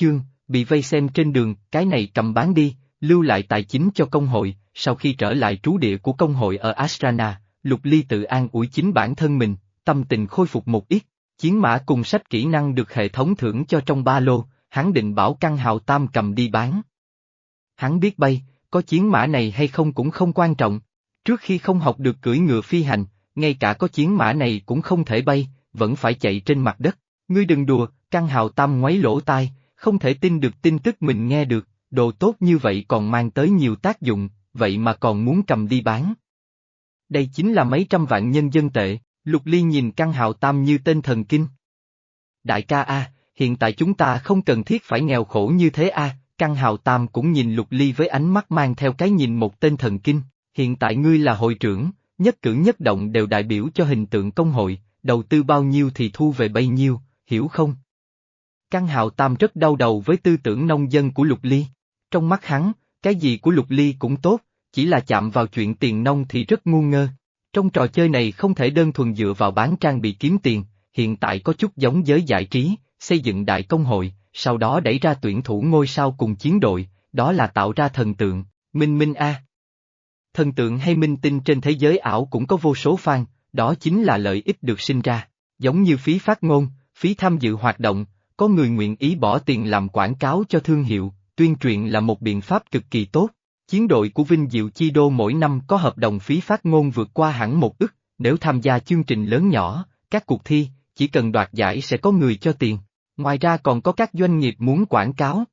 chương, bị vây xem trên đường, cái này cầm bán đi, lưu lại tài chính cho công hội, sau khi trở lại trú địa của công hội ở Astrana, Lục Ly tự an ủi chính bản thân mình, tâm tình khôi phục một ít, chiến mã cùng sách kỹ năng được hệ thống thưởng cho trong ba lô, hắn định bảo căn hào tam cầm đi bán. Hắn biết bay, có chiến mã này hay không cũng không quan trọng, trước khi không học được cưỡi ngựa phi hành, ngay cả có chiến mã này cũng không thể bay, vẫn phải chạy trên mặt đất. Ngươi đừng đùa, căn hào tam ngoáy lỗ tai, không thể tin được tin tức mình nghe được, đồ tốt như vậy còn mang tới nhiều tác dụng, vậy mà còn muốn cầm đi bán. Đây chính là mấy trăm vạn nhân dân tệ, Lục Ly nhìn căn hào tam như tên thần kinh. Đại ca A, hiện tại chúng ta không cần thiết phải nghèo khổ như thế A, căn hào tam cũng nhìn Lục Ly với ánh mắt mang theo cái nhìn một tên thần kinh, hiện tại ngươi là hội trưởng, nhất cử nhất động đều đại biểu cho hình tượng công hội, đầu tư bao nhiêu thì thu về bấy nhiêu, hiểu không? Căn hào tam rất đau đầu với tư tưởng nông dân của Lục Ly. Trong mắt hắn, cái gì của Lục Ly cũng tốt, chỉ là chạm vào chuyện tiền nông thì rất ngu ngơ. Trong trò chơi này không thể đơn thuần dựa vào bán trang bị kiếm tiền, hiện tại có chút giống giới giải trí, xây dựng đại công hội, sau đó đẩy ra tuyển thủ ngôi sao cùng chiến đội, đó là tạo ra thần tượng, Minh Minh A. Thần tượng hay minh tinh trên thế giới ảo cũng có vô số fan, đó chính là lợi ích được sinh ra, giống như phí phát ngôn, phí tham dự hoạt động, có người nguyện ý bỏ tiền làm quảng cáo cho thương hiệu, tuyên truyền là một biện pháp cực kỳ tốt. Chiến đội của Vinh Diệu Chi Đô mỗi năm có hợp đồng phí phát ngôn vượt qua hẳn một ức, nếu tham gia chương trình lớn nhỏ, các cuộc thi, chỉ cần đoạt giải sẽ có người cho tiền. Ngoài ra còn có các doanh nghiệp muốn quảng cáo.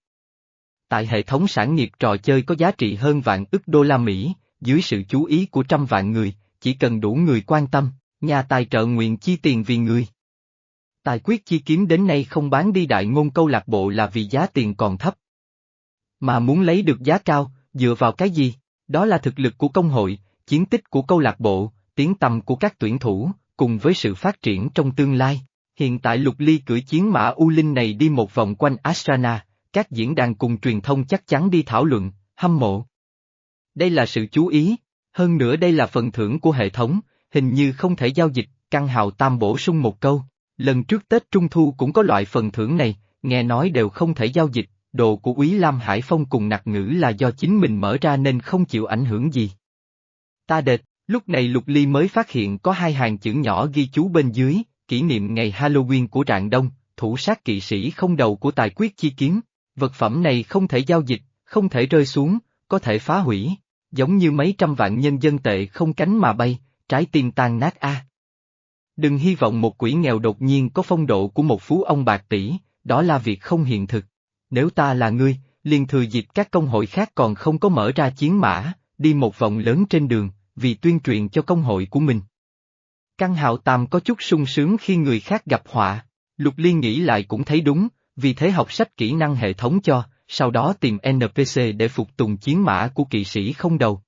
Tại hệ thống sản nghiệp trò chơi có giá trị hơn vạn ức đô la Mỹ, dưới sự chú ý của trăm vạn người, chỉ cần đủ người quan tâm, nhà tài trợ nguyện chi tiền vì người. Tài quyết chi kiếm đến nay không bán đi đại ngôn câu lạc bộ là vì giá tiền còn thấp. Mà muốn lấy được giá cao, dựa vào cái gì? Đó là thực lực của công hội, chiến tích của câu lạc bộ, tiếng tầm của các tuyển thủ, cùng với sự phát triển trong tương lai. Hiện tại Lục Ly cưỡi chiến mã U Linh này đi một vòng quanh Astrana, các diễn đàn cùng truyền thông chắc chắn đi thảo luận, hâm mộ. Đây là sự chú ý, hơn nữa đây là phần thưởng của hệ thống, hình như không thể giao dịch, căn hào tam bổ sung một câu. Lần trước Tết Trung Thu cũng có loại phần thưởng này, nghe nói đều không thể giao dịch, đồ của Úy Lam Hải Phong cùng nặc ngữ là do chính mình mở ra nên không chịu ảnh hưởng gì. Ta đệt, lúc này Lục Ly mới phát hiện có hai hàng chữ nhỏ ghi chú bên dưới, kỷ niệm ngày Halloween của Trạng Đông, thủ sát kỵ sĩ không đầu của tài quyết chi kiếm. Vật phẩm này không thể giao dịch, không thể rơi xuống, có thể phá hủy, giống như mấy trăm vạn nhân dân tệ không cánh mà bay, trái tim tan nát a. Đừng hy vọng một quỷ nghèo đột nhiên có phong độ của một phú ông bạc tỷ, đó là việc không hiện thực. Nếu ta là ngươi, liền thừa dịp các công hội khác còn không có mở ra chiến mã, đi một vòng lớn trên đường, vì tuyên truyền cho công hội của mình. Căn hạo tam có chút sung sướng khi người khác gặp họa, Lục Liên nghĩ lại cũng thấy đúng, vì thế học sách kỹ năng hệ thống cho, sau đó tìm NPC để phục tùng chiến mã của kỵ sĩ không đầu.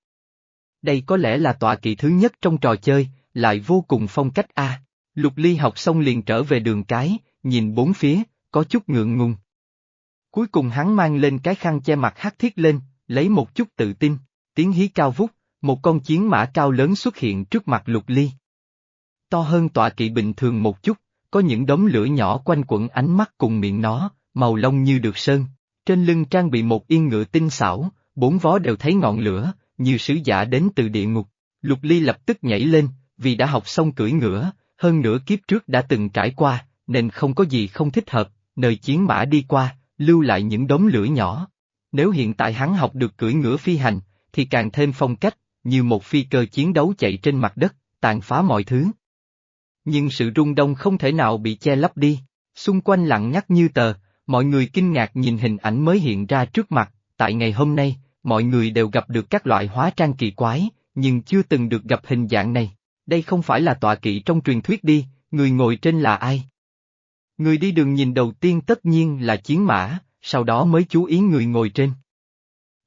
Đây có lẽ là tọa kỵ thứ nhất trong trò chơi, lại vô cùng phong cách A. Lục Ly học xong liền trở về đường cái, nhìn bốn phía, có chút ngượng ngùng. Cuối cùng hắn mang lên cái khăn che mặt hắt thiết lên, lấy một chút tự tin, tiếng hí cao vút, một con chiến mã cao lớn xuất hiện trước mặt Lục Ly. To hơn tọa kỵ bình thường một chút, có những đống lửa nhỏ quanh quẩn ánh mắt cùng miệng nó, màu lông như được sơn. Trên lưng trang bị một yên ngựa tinh xảo, bốn vó đều thấy ngọn lửa, như sứ giả đến từ địa ngục. Lục Ly lập tức nhảy lên, vì đã học xong cưỡi ngựa, hơn nữa kiếp trước đã từng trải qua, nên không có gì không thích hợp, nơi chiến mã đi qua, lưu lại những đống lửa nhỏ. Nếu hiện tại hắn học được cưỡi ngựa phi hành, thì càng thêm phong cách, như một phi cơ chiến đấu chạy trên mặt đất, tàn phá mọi thứ. Nhưng sự rung động không thể nào bị che lấp đi, xung quanh lặng nhắc như tờ, mọi người kinh ngạc nhìn hình ảnh mới hiện ra trước mặt, tại ngày hôm nay, mọi người đều gặp được các loại hóa trang kỳ quái, nhưng chưa từng được gặp hình dạng này. Đây không phải là tọa kỵ trong truyền thuyết đi, người ngồi trên là ai? Người đi đường nhìn đầu tiên tất nhiên là chiến mã, sau đó mới chú ý người ngồi trên.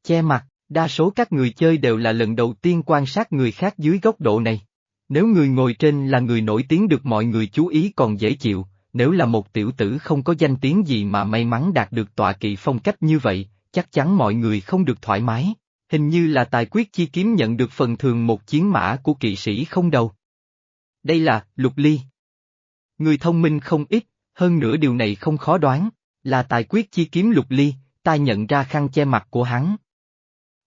Che mặt, đa số các người chơi đều là lần đầu tiên quan sát người khác dưới góc độ này. Nếu người ngồi trên là người nổi tiếng được mọi người chú ý còn dễ chịu, nếu là một tiểu tử không có danh tiếng gì mà may mắn đạt được tọa kỵ phong cách như vậy, chắc chắn mọi người không được thoải mái. Hình như là tài quyết chi kiếm nhận được phần thường một chiến mã của kỵ sĩ không đầu. Đây là, lục ly. Người thông minh không ít, hơn nữa điều này không khó đoán. Là tài quyết chi kiếm lục ly, ta nhận ra khăn che mặt của hắn.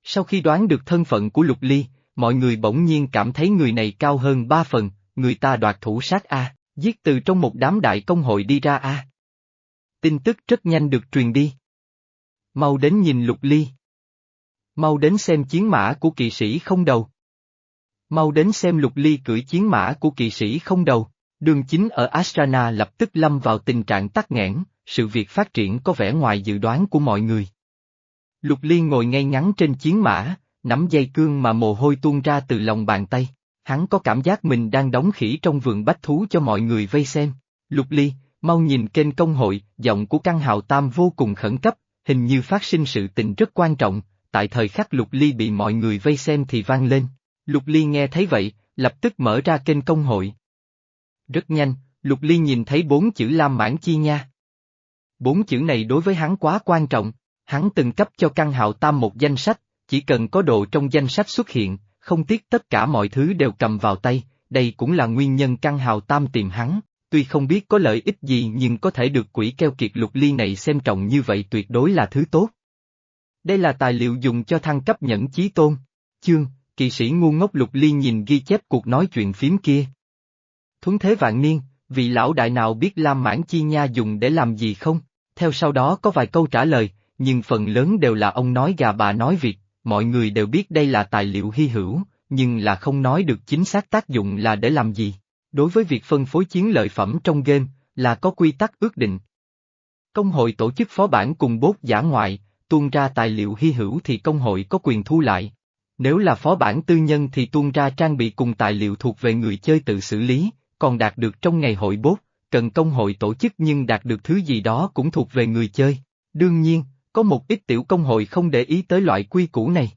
Sau khi đoán được thân phận của lục ly, mọi người bỗng nhiên cảm thấy người này cao hơn ba phần, người ta đoạt thủ sát A, giết từ trong một đám đại công hội đi ra A. Tin tức rất nhanh được truyền đi. Mau đến nhìn lục ly. Mau đến xem chiến mã của kỵ sĩ không đầu. Mau đến xem lục ly cưỡi chiến mã của kỵ sĩ không đầu. Đường chính ở Astana lập tức lâm vào tình trạng tắc nghẽn, sự việc phát triển có vẻ ngoài dự đoán của mọi người. Lục ly ngồi ngay ngắn trên chiến mã, nắm dây cương mà mồ hôi tuôn ra từ lòng bàn tay. Hắn có cảm giác mình đang đóng khỉ trong vườn bách thú cho mọi người vây xem. Lục ly, mau nhìn kênh công hội, giọng của căn hào tam vô cùng khẩn cấp, hình như phát sinh sự tình rất quan trọng, tại thời khắc Lục Ly bị mọi người vây xem thì vang lên. Lục Ly nghe thấy vậy, lập tức mở ra kênh công hội. Rất nhanh, Lục Ly nhìn thấy bốn chữ Lam Mãn Chi nha. Bốn chữ này đối với hắn quá quan trọng, hắn từng cấp cho căn hạo tam một danh sách, chỉ cần có độ trong danh sách xuất hiện, không tiếc tất cả mọi thứ đều cầm vào tay, đây cũng là nguyên nhân căn hào tam tìm hắn, tuy không biết có lợi ích gì nhưng có thể được quỷ keo kiệt lục ly này xem trọng như vậy tuyệt đối là thứ tốt. Đây là tài liệu dùng cho thăng cấp nhẫn chí tôn. Chương, kỵ sĩ ngu ngốc lục ly nhìn ghi chép cuộc nói chuyện phím kia. Thuấn thế vạn niên, vị lão đại nào biết Lam Mãn Chi Nha dùng để làm gì không? Theo sau đó có vài câu trả lời, nhưng phần lớn đều là ông nói gà bà nói việc, mọi người đều biết đây là tài liệu hy hữu, nhưng là không nói được chính xác tác dụng là để làm gì. Đối với việc phân phối chiến lợi phẩm trong game, là có quy tắc ước định. Công hội tổ chức phó bản cùng bốt giả ngoại, tuôn ra tài liệu hy hữu thì công hội có quyền thu lại. Nếu là phó bản tư nhân thì tuôn ra trang bị cùng tài liệu thuộc về người chơi tự xử lý, còn đạt được trong ngày hội bốt, cần công hội tổ chức nhưng đạt được thứ gì đó cũng thuộc về người chơi. Đương nhiên, có một ít tiểu công hội không để ý tới loại quy củ này.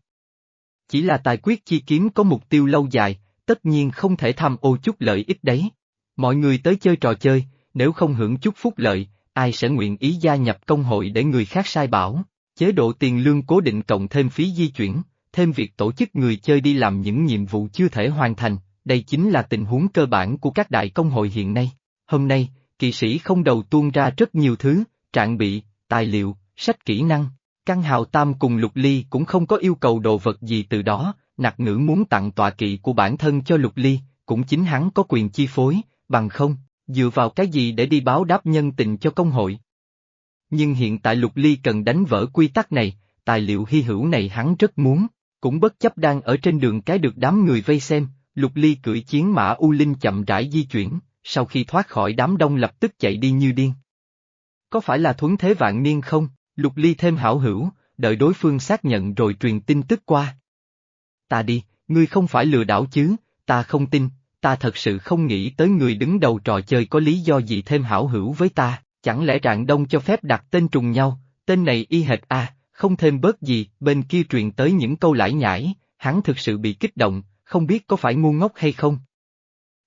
Chỉ là tài quyết chi kiếm có mục tiêu lâu dài, tất nhiên không thể tham ô chút lợi ích đấy. Mọi người tới chơi trò chơi, nếu không hưởng chút phúc lợi, ai sẽ nguyện ý gia nhập công hội để người khác sai bảo, chế độ tiền lương cố định cộng thêm phí di chuyển, thêm việc tổ chức người chơi đi làm những nhiệm vụ chưa thể hoàn thành, đây chính là tình huống cơ bản của các đại công hội hiện nay. Hôm nay, kỵ sĩ không đầu tuôn ra rất nhiều thứ, trạng bị, tài liệu, sách kỹ năng. Căn hào tam cùng lục ly cũng không có yêu cầu đồ vật gì từ đó, nặc ngữ muốn tặng tọa kỵ của bản thân cho lục ly, cũng chính hắn có quyền chi phối, bằng không, dựa vào cái gì để đi báo đáp nhân tình cho công hội. Nhưng hiện tại lục ly cần đánh vỡ quy tắc này, tài liệu hy hữu này hắn rất muốn, cũng bất chấp đang ở trên đường cái được đám người vây xem, lục ly cưỡi chiến mã U Linh chậm rãi di chuyển, sau khi thoát khỏi đám đông lập tức chạy đi như điên. Có phải là thuấn thế vạn niên không? Lục ly thêm hảo hữu, đợi đối phương xác nhận rồi truyền tin tức qua. Ta đi, ngươi không phải lừa đảo chứ, ta không tin, ta thật sự không nghĩ tới người đứng đầu trò chơi có lý do gì thêm hảo hữu với ta, chẳng lẽ rạng đông cho phép đặt tên trùng nhau, tên này y hệt a, không thêm bớt gì, bên kia truyền tới những câu lải nhải, hắn thực sự bị kích động, không biết có phải ngu ngốc hay không.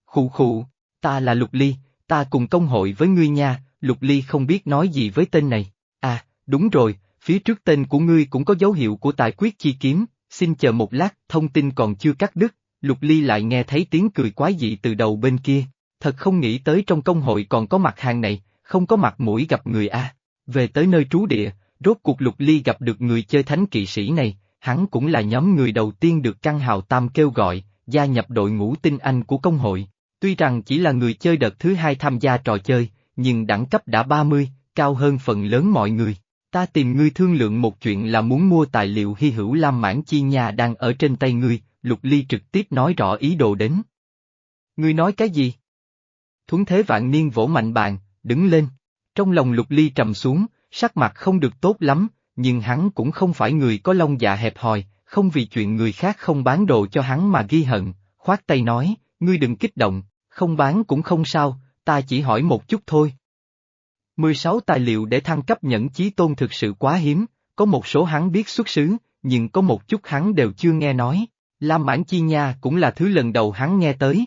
Khụ khụ, ta là Lục Ly, ta cùng công hội với ngươi nha, Lục Ly không biết nói gì với tên này, à, Đúng rồi, phía trước tên của ngươi cũng có dấu hiệu của tài quyết chi kiếm, xin chờ một lát, thông tin còn chưa cắt đứt, Lục Ly lại nghe thấy tiếng cười quái dị từ đầu bên kia, thật không nghĩ tới trong công hội còn có mặt hàng này, không có mặt mũi gặp người A. Về tới nơi trú địa, rốt cuộc Lục Ly gặp được người chơi thánh kỵ sĩ này, hắn cũng là nhóm người đầu tiên được căn Hào Tam kêu gọi, gia nhập đội ngũ tinh anh của công hội. Tuy rằng chỉ là người chơi đợt thứ hai tham gia trò chơi, nhưng đẳng cấp đã 30, cao hơn phần lớn mọi người. Ta tìm ngươi thương lượng một chuyện là muốn mua tài liệu hy hữu Lam Mãn Chi Nha đang ở trên tay ngươi, Lục Ly trực tiếp nói rõ ý đồ đến. Ngươi nói cái gì? Thuấn thế vạn niên vỗ mạnh bàn, đứng lên. Trong lòng Lục Ly trầm xuống, sắc mặt không được tốt lắm, nhưng hắn cũng không phải người có lông dạ hẹp hòi, không vì chuyện người khác không bán đồ cho hắn mà ghi hận, khoát tay nói, ngươi đừng kích động, không bán cũng không sao, ta chỉ hỏi một chút thôi. 16 tài liệu để thăng cấp nhẫn chí tôn thực sự quá hiếm, có một số hắn biết xuất xứ, nhưng có một chút hắn đều chưa nghe nói. Lam Mãn Chi Nha cũng là thứ lần đầu hắn nghe tới.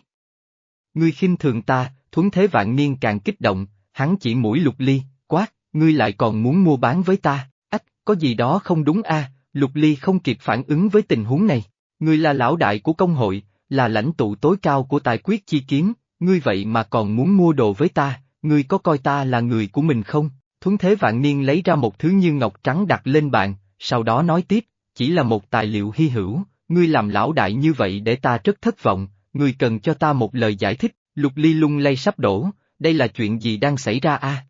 Ngươi khinh thường ta, thuấn thế vạn niên càng kích động, hắn chỉ mũi lục ly, quát, ngươi lại còn muốn mua bán với ta, ách, có gì đó không đúng a? lục ly không kịp phản ứng với tình huống này. Ngươi là lão đại của công hội, là lãnh tụ tối cao của tài quyết chi kiếm, ngươi vậy mà còn muốn mua đồ với ta, ngươi có coi ta là người của mình không? Thuấn thế vạn niên lấy ra một thứ như ngọc trắng đặt lên bàn, sau đó nói tiếp, chỉ là một tài liệu hy hữu, ngươi làm lão đại như vậy để ta rất thất vọng, ngươi cần cho ta một lời giải thích, lục ly lung lay sắp đổ, đây là chuyện gì đang xảy ra a?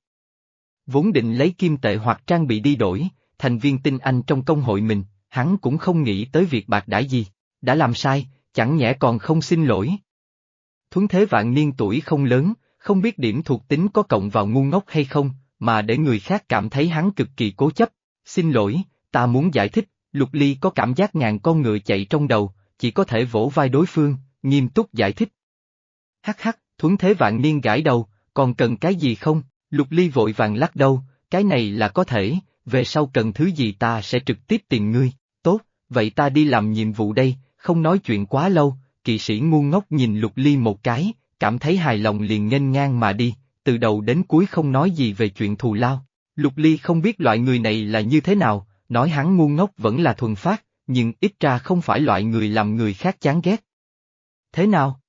Vốn định lấy kim tệ hoặc trang bị đi đổi, thành viên tinh anh trong công hội mình, hắn cũng không nghĩ tới việc bạc đãi gì, đã làm sai, chẳng nhẽ còn không xin lỗi. Thuấn thế vạn niên tuổi không lớn, không biết điểm thuộc tính có cộng vào ngu ngốc hay không, mà để người khác cảm thấy hắn cực kỳ cố chấp. Xin lỗi, ta muốn giải thích, Lục Ly có cảm giác ngàn con ngựa chạy trong đầu, chỉ có thể vỗ vai đối phương, nghiêm túc giải thích. Hắc hắc, thuấn thế vạn niên gãi đầu, còn cần cái gì không? Lục Ly vội vàng lắc đầu, cái này là có thể, về sau cần thứ gì ta sẽ trực tiếp tìm ngươi, tốt, vậy ta đi làm nhiệm vụ đây, không nói chuyện quá lâu, kỵ sĩ ngu ngốc nhìn Lục Ly một cái, cảm thấy hài lòng liền nghênh ngang mà đi, từ đầu đến cuối không nói gì về chuyện thù lao. Lục Ly không biết loại người này là như thế nào, nói hắn ngu ngốc vẫn là thuần phát, nhưng ít ra không phải loại người làm người khác chán ghét. Thế nào?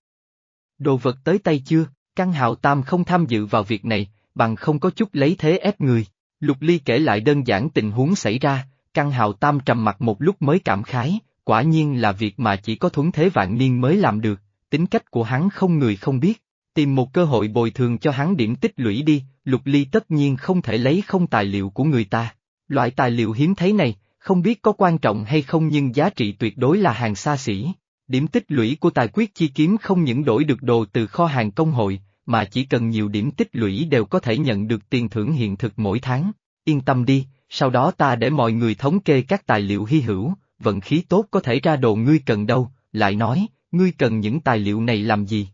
Đồ vật tới tay chưa, căn hạo tam không tham dự vào việc này, bằng không có chút lấy thế ép người. Lục Ly kể lại đơn giản tình huống xảy ra, căn hạo tam trầm mặt một lúc mới cảm khái, quả nhiên là việc mà chỉ có thuấn thế vạn niên mới làm được, tính cách của hắn không người không biết. Tìm một cơ hội bồi thường cho hắn điểm tích lũy đi, Lục Ly tất nhiên không thể lấy không tài liệu của người ta. Loại tài liệu hiếm thấy này, không biết có quan trọng hay không nhưng giá trị tuyệt đối là hàng xa xỉ. Điểm tích lũy của tài quyết chi kiếm không những đổi được đồ từ kho hàng công hội, mà chỉ cần nhiều điểm tích lũy đều có thể nhận được tiền thưởng hiện thực mỗi tháng. Yên tâm đi, sau đó ta để mọi người thống kê các tài liệu hy hữu, vận khí tốt có thể ra đồ ngươi cần đâu, lại nói, ngươi cần những tài liệu này làm gì?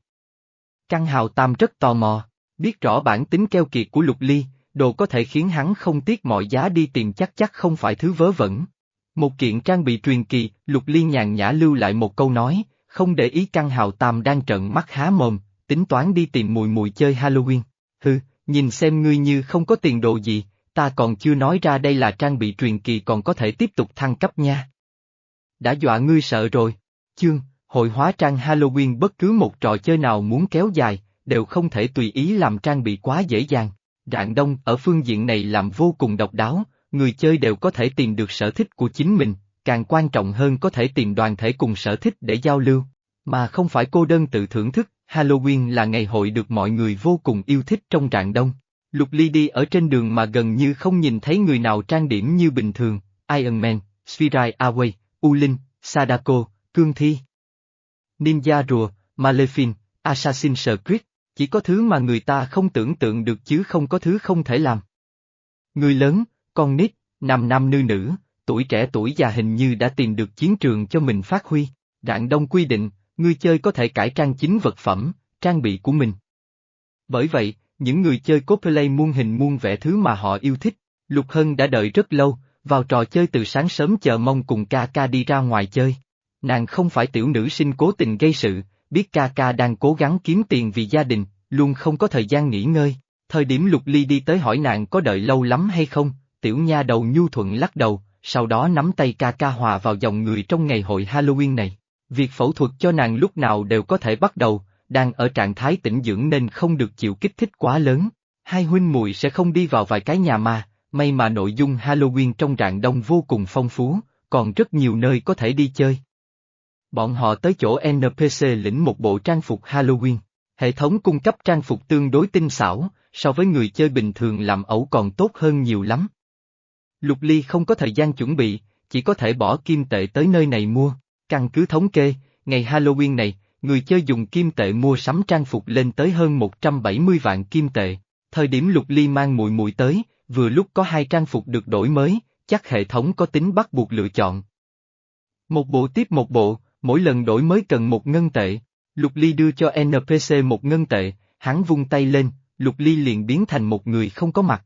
Căn hào tam rất tò mò, biết rõ bản tính keo kiệt của lục ly, đồ có thể khiến hắn không tiếc mọi giá đi tìm chắc chắc không phải thứ vớ vẩn. Một kiện trang bị truyền kỳ, lục liên nhàn nhã lưu lại một câu nói, không để ý căn hào tam đang trợn mắt há mồm, tính toán đi tìm mùi mùi chơi Halloween. Hừ, nhìn xem ngươi như không có tiền đồ gì, ta còn chưa nói ra đây là trang bị truyền kỳ còn có thể tiếp tục thăng cấp nha. Đã dọa ngươi sợ rồi. Chương, hội hóa trang Halloween bất cứ một trò chơi nào muốn kéo dài, đều không thể tùy ý làm trang bị quá dễ dàng. Rạng Đông ở phương diện này làm vô cùng độc đáo, người chơi đều có thể tìm được sở thích của chính mình, càng quan trọng hơn có thể tìm đoàn thể cùng sở thích để giao lưu, mà không phải cô đơn tự thưởng thức, Halloween là ngày hội được mọi người vô cùng yêu thích trong Rạng Đông. Lục Ly đi ở trên đường mà gần như không nhìn thấy người nào trang điểm như bình thường, Iron Man, Spirai Away, U Linh, Sadako, Cương Thi. Ninja rùa, Malefin, Assassin Secret, chỉ có thứ mà người ta không tưởng tượng được chứ không có thứ không thể làm. Người lớn, con nít, nam nam nữ nữ, tuổi trẻ tuổi già hình như đã tìm được chiến trường cho mình phát huy. Đạn đông quy định, người chơi có thể cải trang chính vật phẩm, trang bị của mình. Bởi vậy, những người chơi cosplay muôn hình muôn vẻ thứ mà họ yêu thích, Lục Hân đã đợi rất lâu, vào trò chơi từ sáng sớm chờ mong cùng ca ca đi ra ngoài chơi. Nàng không phải tiểu nữ sinh cố tình gây sự, biết ca ca đang cố gắng kiếm tiền vì gia đình, luôn không có thời gian nghỉ ngơi. Thời điểm Lục Ly đi tới hỏi nàng có đợi lâu lắm hay không, tiểu nha đầu nhu thuận lắc đầu, sau đó nắm tay ca ca hòa vào dòng người trong ngày hội Halloween này. Việc phẫu thuật cho nàng lúc nào đều có thể bắt đầu, đang ở trạng thái tĩnh dưỡng nên không được chịu kích thích quá lớn. Hai huynh muội sẽ không đi vào vài cái nhà ma, may mà nội dung Halloween trong rạng đông vô cùng phong phú, còn rất nhiều nơi có thể đi chơi. Bọn họ tới chỗ NPC lĩnh một bộ trang phục Halloween. Hệ thống cung cấp trang phục tương đối tinh xảo, so với người chơi bình thường làm ẩu còn tốt hơn nhiều lắm. Lục Ly không có thời gian chuẩn bị, chỉ có thể bỏ kim tệ tới nơi này mua. Căn cứ thống kê, ngày Halloween này, người chơi dùng kim tệ mua sắm trang phục lên tới hơn 170 vạn kim tệ. Thời điểm Lục Ly mang mùi mùi tới, vừa lúc có hai trang phục được đổi mới, chắc hệ thống có tính bắt buộc lựa chọn. Một bộ tiếp một bộ, mỗi lần đổi mới cần một ngân tệ. Lục Ly đưa cho NPC một ngân tệ, hắn vung tay lên, Lục Ly liền biến thành một người không có mặt.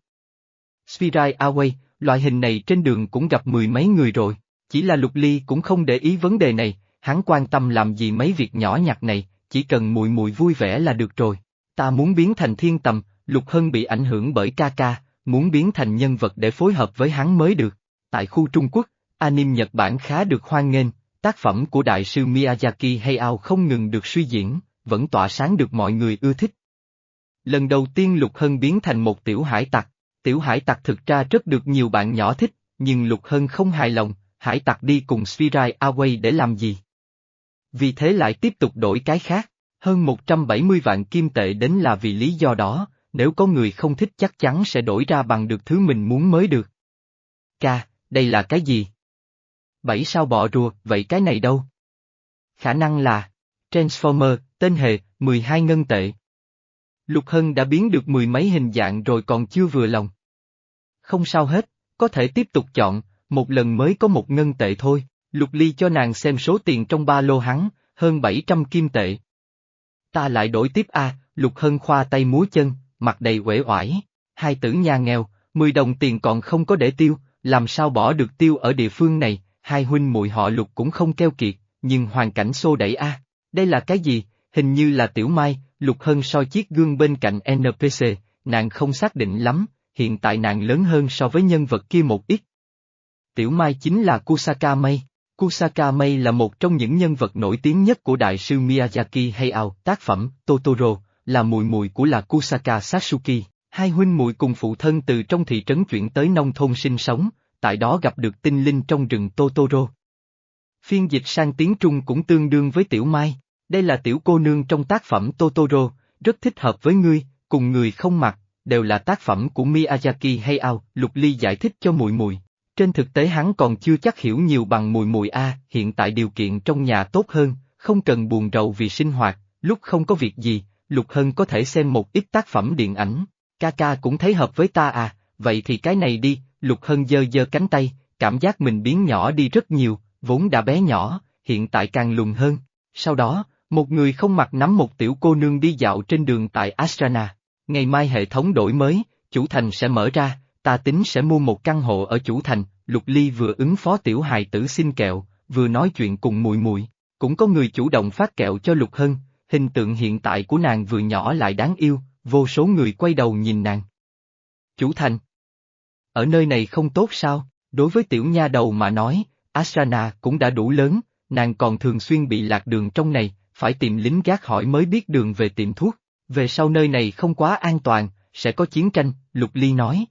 Spirai Away, loại hình này trên đường cũng gặp mười mấy người rồi, chỉ là Lục Ly cũng không để ý vấn đề này, hắn quan tâm làm gì mấy việc nhỏ nhặt này, chỉ cần mùi mùi vui vẻ là được rồi. Ta muốn biến thành thiên tầm, Lục Hân bị ảnh hưởng bởi ca ca, muốn biến thành nhân vật để phối hợp với hắn mới được. Tại khu Trung Quốc, anime Nhật Bản khá được hoan nghênh, tác phẩm của đại sư Miyazaki Hayao không ngừng được suy diễn, vẫn tỏa sáng được mọi người ưa thích. Lần đầu tiên Lục Hân biến thành một tiểu hải tặc, Tiểu hải tặc thực ra rất được nhiều bạn nhỏ thích, nhưng Lục Hân không hài lòng, hải tặc đi cùng Sphirai Away để làm gì? Vì thế lại tiếp tục đổi cái khác, hơn 170 vạn kim tệ đến là vì lý do đó, nếu có người không thích chắc chắn sẽ đổi ra bằng được thứ mình muốn mới được. Ca, đây là cái gì? Bảy sao bọ rùa, vậy cái này đâu? Khả năng là Transformer, tên hề, 12 ngân tệ. Lục Hân đã biến được mười mấy hình dạng rồi còn chưa vừa lòng. Không sao hết, có thể tiếp tục chọn, một lần mới có một ngân tệ thôi, Lục Ly cho nàng xem số tiền trong ba lô hắn, hơn 700 kim tệ. Ta lại đổi tiếp a, Lục Hân khoa tay múa chân, mặt đầy uể oải, hai tử nhà nghèo, 10 đồng tiền còn không có để tiêu, làm sao bỏ được tiêu ở địa phương này, hai huynh muội họ Lục cũng không keo kiệt, nhưng hoàn cảnh xô đẩy a, đây là cái gì, hình như là Tiểu Mai, Lục Hân soi chiếc gương bên cạnh NPC, nàng không xác định lắm, hiện tại nàng lớn hơn so với nhân vật kia một ít. Tiểu Mai chính là Kusaka Mei. Kusaka Mei là một trong những nhân vật nổi tiếng nhất của đại sư Miyazaki Hayao, tác phẩm Totoro, là mùi mùi của là Kusaka Satsuki. Hai huynh muội cùng phụ thân từ trong thị trấn chuyển tới nông thôn sinh sống, tại đó gặp được tinh linh trong rừng Totoro. Phiên dịch sang tiếng Trung cũng tương đương với Tiểu Mai, đây là tiểu cô nương trong tác phẩm Totoro, rất thích hợp với ngươi, cùng người không mặc, đều là tác phẩm của Miyazaki Hayao, Lục Ly giải thích cho mùi mùi. Trên thực tế hắn còn chưa chắc hiểu nhiều bằng mùi mùi A, hiện tại điều kiện trong nhà tốt hơn, không cần buồn rầu vì sinh hoạt, lúc không có việc gì, Lục Hân có thể xem một ít tác phẩm điện ảnh, ca ca cũng thấy hợp với ta à, vậy thì cái này đi, Lục Hân giơ giơ cánh tay, cảm giác mình biến nhỏ đi rất nhiều, vốn đã bé nhỏ, hiện tại càng lùn hơn. Sau đó, một người không mặc nắm một tiểu cô nương đi dạo trên đường tại Astrana. Ngày mai hệ thống đổi mới, chủ thành sẽ mở ra, ta tính sẽ mua một căn hộ ở chủ thành, Lục Ly vừa ứng phó tiểu hài tử xin kẹo, vừa nói chuyện cùng mùi mùi. Cũng có người chủ động phát kẹo cho Lục Hân, hình tượng hiện tại của nàng vừa nhỏ lại đáng yêu, vô số người quay đầu nhìn nàng. Chủ thành. Ở nơi này không tốt sao, đối với tiểu nha đầu mà nói, Asrana cũng đã đủ lớn, nàng còn thường xuyên bị lạc đường trong này, phải tìm lính gác hỏi mới biết đường về tiệm thuốc. Về sau nơi này không quá an toàn, sẽ có chiến tranh, Lục Ly nói.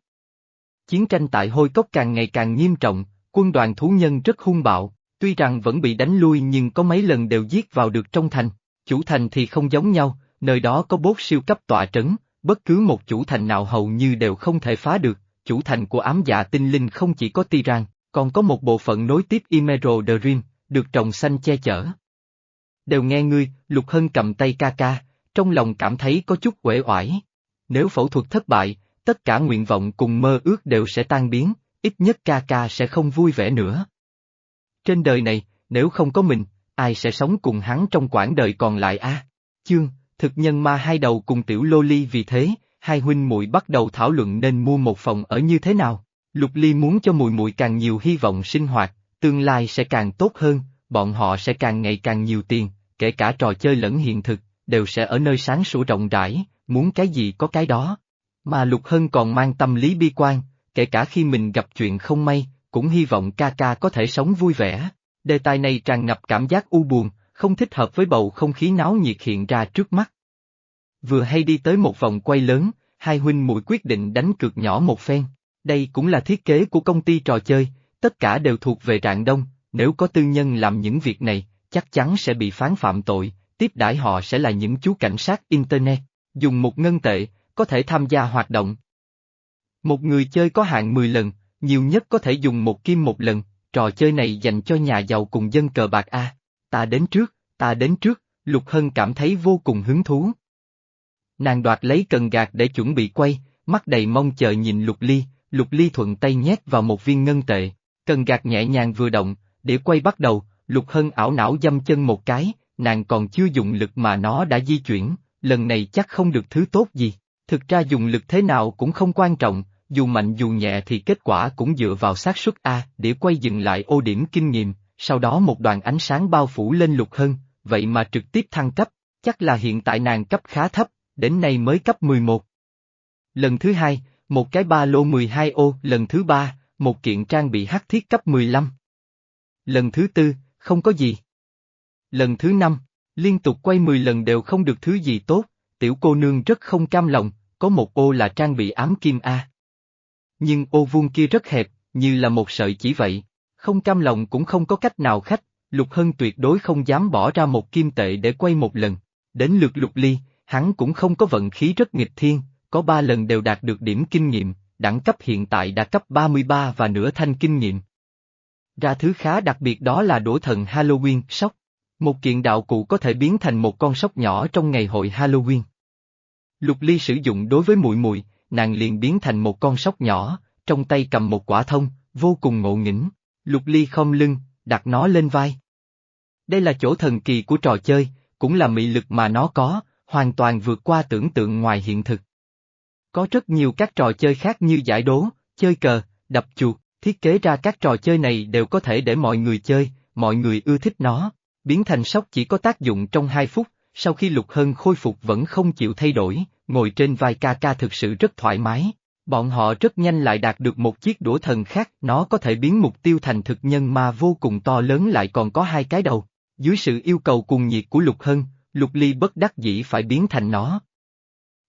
Chiến tranh tại hôi cốc càng ngày càng nghiêm trọng, quân đoàn thú nhân rất hung bạo, tuy rằng vẫn bị đánh lui nhưng có mấy lần đều giết vào được trong thành. Chủ thành thì không giống nhau, nơi đó có bốt siêu cấp tọa trấn, bất cứ một chủ thành nào hầu như đều không thể phá được, chủ thành của ám dạ tinh linh không chỉ có Tiran, còn có một bộ phận nối tiếp Emerald Dream, được trồng xanh che chở. Đều nghe ngươi, Lục Hân cầm tay ca ca, trong lòng cảm thấy có chút uể oải. Nếu phẫu thuật thất bại, tất cả nguyện vọng cùng mơ ước đều sẽ tan biến, ít nhất ca ca sẽ không vui vẻ nữa. Trên đời này, nếu không có mình, ai sẽ sống cùng hắn trong quãng đời còn lại a? Chương, thực nhân ma hai đầu cùng tiểu lô ly vì thế, hai huynh muội bắt đầu thảo luận nên mua một phòng ở như thế nào. Lục Ly muốn cho mùi mùi càng nhiều hy vọng sinh hoạt, tương lai sẽ càng tốt hơn, bọn họ sẽ càng ngày càng nhiều tiền, kể cả trò chơi lẫn hiện thực, đều sẽ ở nơi sáng sủa rộng rãi, muốn cái gì có cái đó. Mà Lục Hân còn mang tâm lý bi quan, kể cả khi mình gặp chuyện không may, cũng hy vọng ca ca có thể sống vui vẻ. Đề tài này tràn ngập cảm giác u buồn, không thích hợp với bầu không khí náo nhiệt hiện ra trước mắt. Vừa hay đi tới một vòng quay lớn, hai huynh muội quyết định đánh cược nhỏ một phen. Đây cũng là thiết kế của công ty trò chơi, tất cả đều thuộc về rạng đông, nếu có tư nhân làm những việc này, chắc chắn sẽ bị phán phạm tội, tiếp đãi họ sẽ là những chú cảnh sát Internet, dùng một ngân tệ, có thể tham gia hoạt động. Một người chơi có hạn 10 lần, nhiều nhất có thể dùng một kim một lần, trò chơi này dành cho nhà giàu cùng dân cờ bạc A. Ta đến trước, ta đến trước, Lục Hân cảm thấy vô cùng hứng thú. Nàng đoạt lấy cần gạt để chuẩn bị quay, mắt đầy mong chờ nhìn Lục Ly, Lục Ly thuận tay nhét vào một viên ngân tệ, cần gạt nhẹ nhàng vừa động, để quay bắt đầu, Lục Hân ảo não dâm chân một cái, nàng còn chưa dùng lực mà nó đã di chuyển, lần này chắc không được thứ tốt gì. Thực ra dùng lực thế nào cũng không quan trọng, dù mạnh dù nhẹ thì kết quả cũng dựa vào xác suất A để quay dừng lại ô điểm kinh nghiệm, sau đó một đoàn ánh sáng bao phủ lên Lục hơn, vậy mà trực tiếp thăng cấp, chắc là hiện tại nàng cấp khá thấp, đến nay mới cấp 11. Lần thứ hai, một cái ba lô 12 ô, lần thứ ba, một kiện trang bị hắc thiết cấp 15. Lần thứ tư, không có gì. Lần thứ năm, liên tục quay 10 lần đều không được thứ gì tốt, tiểu cô nương rất không cam lòng, có một ô là trang bị ám kim A. nhưng ô vuông kia rất hẹp, như là một sợi chỉ vậy. Không cam lòng cũng không có cách nào khách, Lục Hân tuyệt đối không dám bỏ ra một kim tệ để quay một lần. Đến lượt Lục Ly, hắn cũng không có vận khí rất nghịch thiên, có ba lần đều đạt được điểm kinh nghiệm, đẳng cấp hiện tại đã cấp 33 và nửa thanh kinh nghiệm. Ra thứ khá đặc biệt đó là đổ thần Halloween, sóc. Một kiện đạo cụ có thể biến thành một con sóc nhỏ trong ngày hội Halloween. Lục Ly sử dụng đối với muội muội, nàng liền biến thành một con sóc nhỏ, trong tay cầm một quả thông, vô cùng ngộ nghĩnh. Lục Ly không lưng, đặt nó lên vai. Đây là chỗ thần kỳ của trò chơi, cũng là mị lực mà nó có, hoàn toàn vượt qua tưởng tượng ngoài hiện thực. Có rất nhiều các trò chơi khác như giải đố, chơi cờ, đập chuột, thiết kế ra các trò chơi này đều có thể để mọi người chơi, mọi người ưa thích nó. Biến thành sóc chỉ có tác dụng trong 2 phút, sau khi Lục Hân khôi phục vẫn không chịu thay đổi, ngồi trên vai ca ca thực sự rất thoải mái. Bọn họ rất nhanh lại đạt được một chiếc đũa thần khác, nó có thể biến mục tiêu thành thực nhân mà vô cùng to lớn lại còn có hai cái đầu. Dưới sự yêu cầu cuồng nhiệt của Lục Hân, Lục Ly bất đắc dĩ phải biến thành nó.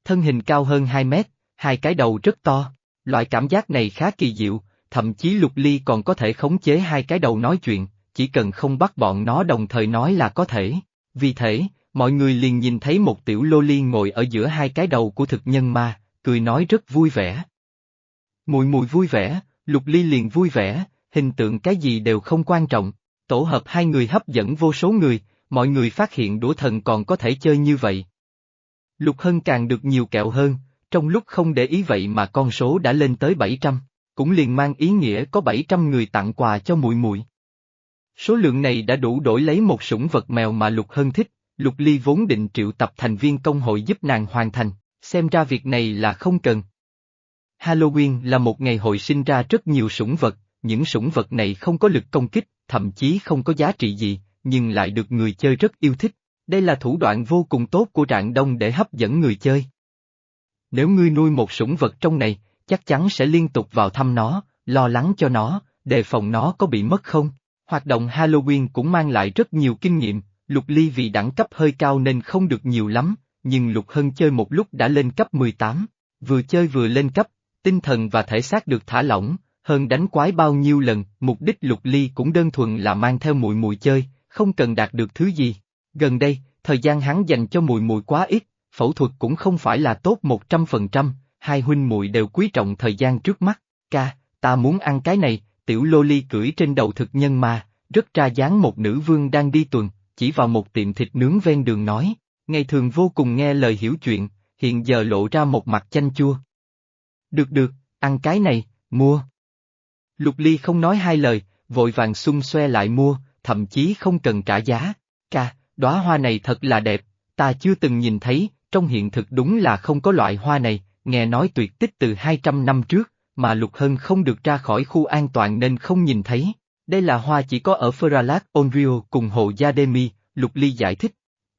Thân hình cao hơn 2 mét, hai cái đầu rất to. Loại cảm giác này khá kỳ diệu, thậm chí Lục Ly còn có thể khống chế hai cái đầu nói chuyện, chỉ cần không bắt bọn nó đồng thời nói là có thể. Vì thế, mọi người liền nhìn thấy một tiểu lô ly ngồi ở giữa hai cái đầu của thực nhân ma, cười nói rất vui vẻ. Mùi mùi vui vẻ, Lục Ly liền vui vẻ, hình tượng cái gì đều không quan trọng, tổ hợp hai người hấp dẫn vô số người, mọi người phát hiện đũa thần còn có thể chơi như vậy. Lục Hân càng được nhiều kẹo hơn, trong lúc không để ý vậy mà con số đã lên tới 700, cũng liền mang ý nghĩa có 700 người tặng quà cho muội muội. Số lượng này đã đủ đổi lấy một sủng vật mèo mà Lục Hân thích, Lục Ly vốn định triệu tập thành viên công hội giúp nàng hoàn thành, xem ra việc này là không cần. Halloween là một ngày hội sinh ra rất nhiều sủng vật, những sủng vật này không có lực công kích, thậm chí không có giá trị gì, nhưng lại được người chơi rất yêu thích. Đây là thủ đoạn vô cùng tốt của Rạng Đông để hấp dẫn người chơi. Nếu ngươi nuôi một sủng vật trong này, chắc chắn sẽ liên tục vào thăm nó, lo lắng cho nó, đề phòng nó có bị mất không. Hoạt động Halloween cũng mang lại rất nhiều kinh nghiệm, Lục Ly vì đẳng cấp hơi cao nên không được nhiều lắm, nhưng Lục Hân chơi một lúc đã lên cấp 18, vừa chơi vừa lên cấp, tinh thần và thể xác được thả lỏng, hơn đánh quái bao nhiêu lần, mục đích Lục Ly cũng đơn thuần là mang theo mùi mùi chơi, không cần đạt được thứ gì. Gần đây, thời gian hắn dành cho mùi mùi quá ít, phẫu thuật cũng không phải là tốt 100%, hai huynh muội đều quý trọng thời gian trước mắt. Ca, ta muốn ăn cái này, tiểu lô ly cưỡi trên đầu thực nhân mà, rất ra dáng một nữ vương đang đi tuần, chỉ vào một tiệm thịt nướng ven đường nói, ngày thường vô cùng nghe lời hiểu chuyện, hiện giờ lộ ra một mặt chanh chua. Được được, ăn cái này, mua. Lục Ly không nói hai lời, vội vàng xung xoe lại mua, thậm chí không cần trả giá. Ca, đóa hoa này thật là đẹp, ta chưa từng nhìn thấy, trong hiện thực đúng là không có loại hoa này, nghe nói tuyệt tích từ 200 năm trước, mà Lục Hân không được ra khỏi khu an toàn nên không nhìn thấy. Đây là hoa chỉ có ở Feralac Onrio cùng hồ Yademi, Lục Ly giải thích.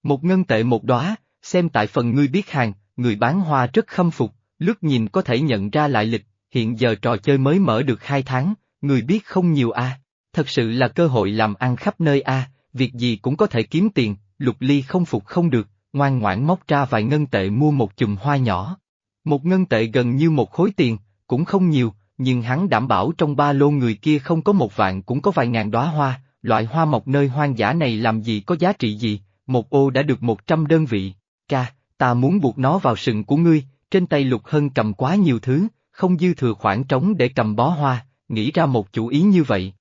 Một ngân tệ một đóa, xem tại phần ngươi biết hàng, người bán hoa rất khâm phục, lướt nhìn có thể nhận ra lại lịch, hiện giờ trò chơi mới mở được hai tháng, người biết không nhiều a. Thật sự là cơ hội làm ăn khắp nơi a, việc gì cũng có thể kiếm tiền, Lục Ly không phục không được, ngoan ngoãn móc ra vài ngân tệ mua một chùm hoa nhỏ. Một ngân tệ gần như một khối tiền, cũng không nhiều, nhưng hắn đảm bảo trong ba lô người kia không có một vạn cũng có vài ngàn đóa hoa, loại hoa mọc nơi hoang dã này làm gì có giá trị gì, một ô đã được một trăm đơn vị. Ca, ta muốn buộc nó vào sừng của ngươi, trên tay Lục Hân cầm quá nhiều thứ, không dư thừa khoảng trống để cầm bó hoa, nghĩ ra một chủ ý như vậy.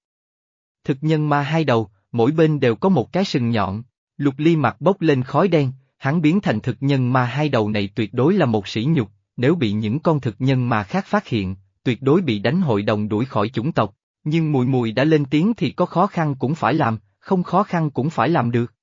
Thực nhân ma hai đầu, mỗi bên đều có một cái sừng nhọn, Lục Ly mặt bốc lên khói đen, hắn biến thành thực nhân ma hai đầu này tuyệt đối là một sỉ nhục, nếu bị những con thực nhân mà khác phát hiện, tuyệt đối bị đánh hội đồng đuổi khỏi chủng tộc, nhưng mùi mùi đã lên tiếng thì có khó khăn cũng phải làm, không khó khăn cũng phải làm được.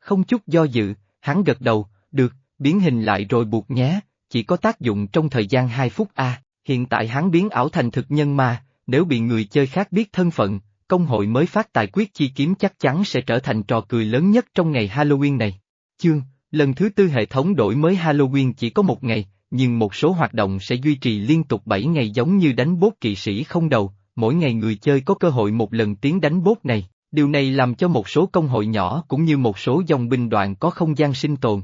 Không chút do dự, hắn gật đầu, được, biến hình lại rồi buộc nhé, chỉ có tác dụng trong thời gian 2 phút a. hiện tại hắn biến ảo thành thực nhân mà, nếu bị người chơi khác biết thân phận, công hội mới phát tài quyết chi kiếm chắc chắn sẽ trở thành trò cười lớn nhất trong ngày Halloween này. Chương, lần thứ tư hệ thống đổi mới Halloween chỉ có một ngày, nhưng một số hoạt động sẽ duy trì liên tục 7 ngày giống như đánh bốt kỵ sĩ không đầu, mỗi ngày người chơi có cơ hội một lần tiến đánh bốt này, điều này làm cho một số công hội nhỏ cũng như một số dòng binh đoàn có không gian sinh tồn.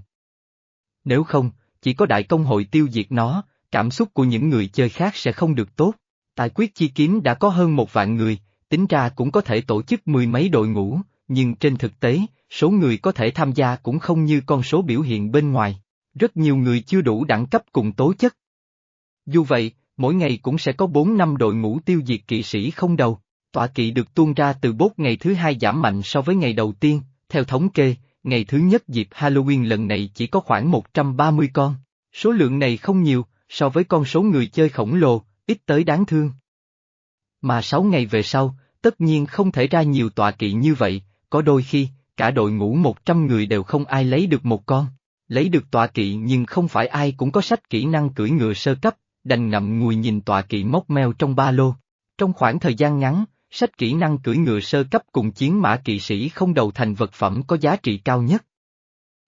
Nếu không, chỉ có đại công hội tiêu diệt nó, cảm xúc của những người chơi khác sẽ không được tốt. Tại quyết chi kiếm đã có hơn một vạn người, tính ra cũng có thể tổ chức mười mấy đội ngũ, nhưng trên thực tế, số người có thể tham gia cũng không như con số biểu hiện bên ngoài. Rất nhiều người chưa đủ đẳng cấp cùng tố chất. Dù vậy, mỗi ngày cũng sẽ có 4 năm đội ngũ tiêu diệt kỵ sĩ không đầu. Tọa kỵ được tuôn ra từ bốt ngày thứ hai giảm mạnh so với ngày đầu tiên, theo thống kê, ngày thứ nhất dịp Halloween lần này chỉ có khoảng 130 con. Số lượng này không nhiều, so với con số người chơi khổng lồ, ít tới đáng thương. Mà 6 ngày về sau, tất nhiên không thể ra nhiều tọa kỵ như vậy, có đôi khi, cả đội ngũ 100 người đều không ai lấy được một con. Lấy được tọa kỵ nhưng không phải ai cũng có sách kỹ năng cưỡi ngựa sơ cấp, đành ngậm ngùi nhìn tọa kỵ móc meo trong ba lô. Trong khoảng thời gian ngắn, sách kỹ năng cưỡi ngựa sơ cấp cùng chiến mã kỵ sĩ không đầu thành vật phẩm có giá trị cao nhất.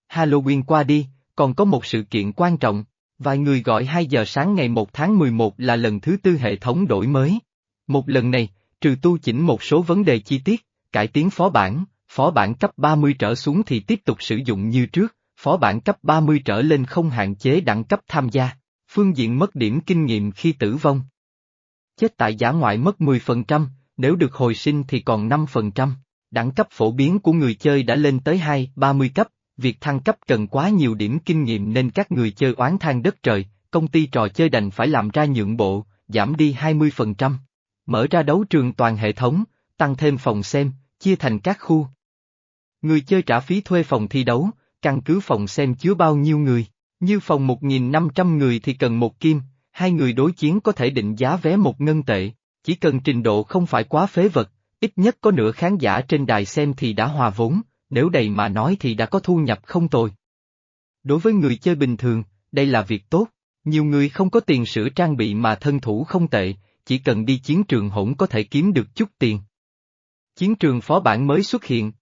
Halloween qua đi, còn có một sự kiện quan trọng, vài người gọi 2 giờ sáng ngày 1 tháng 11 là lần thứ tư hệ thống đổi mới. Một lần này, trừ tu chỉnh một số vấn đề chi tiết, cải tiến phó bản, phó bản cấp 30 trở xuống thì tiếp tục sử dụng như trước, phó bản cấp 30 trở lên không hạn chế đẳng cấp tham gia, phương diện mất điểm kinh nghiệm khi tử vong. Chết tại giả ngoại mất 10%, nếu được hồi sinh thì còn 5%. Đẳng cấp phổ biến của người chơi đã lên tới 2, 30 cấp, việc thăng cấp cần quá nhiều điểm kinh nghiệm nên các người chơi oán than đất trời, công ty trò chơi đành phải làm ra nhượng bộ, giảm đi 20%. Mở ra đấu trường toàn hệ thống, tăng thêm phòng xem, chia thành các khu. Người chơi trả phí thuê phòng thi đấu, căn cứ phòng xem chứa bao nhiêu người, như phòng 1.500 người thì cần một kim, hai người đối chiến có thể định giá vé một ngân tệ, chỉ cần trình độ không phải quá phế vật, ít nhất có nửa khán giả trên đài xem thì đã hòa vốn, nếu đầy mà nói thì đã có thu nhập không tồi. Đối với người chơi bình thường, đây là việc tốt, nhiều người không có tiền sửa trang bị mà thân thủ không tệ, chỉ cần đi chiến trường hỗn có thể kiếm được chút tiền. Chiến trường phó bản mới xuất hiện.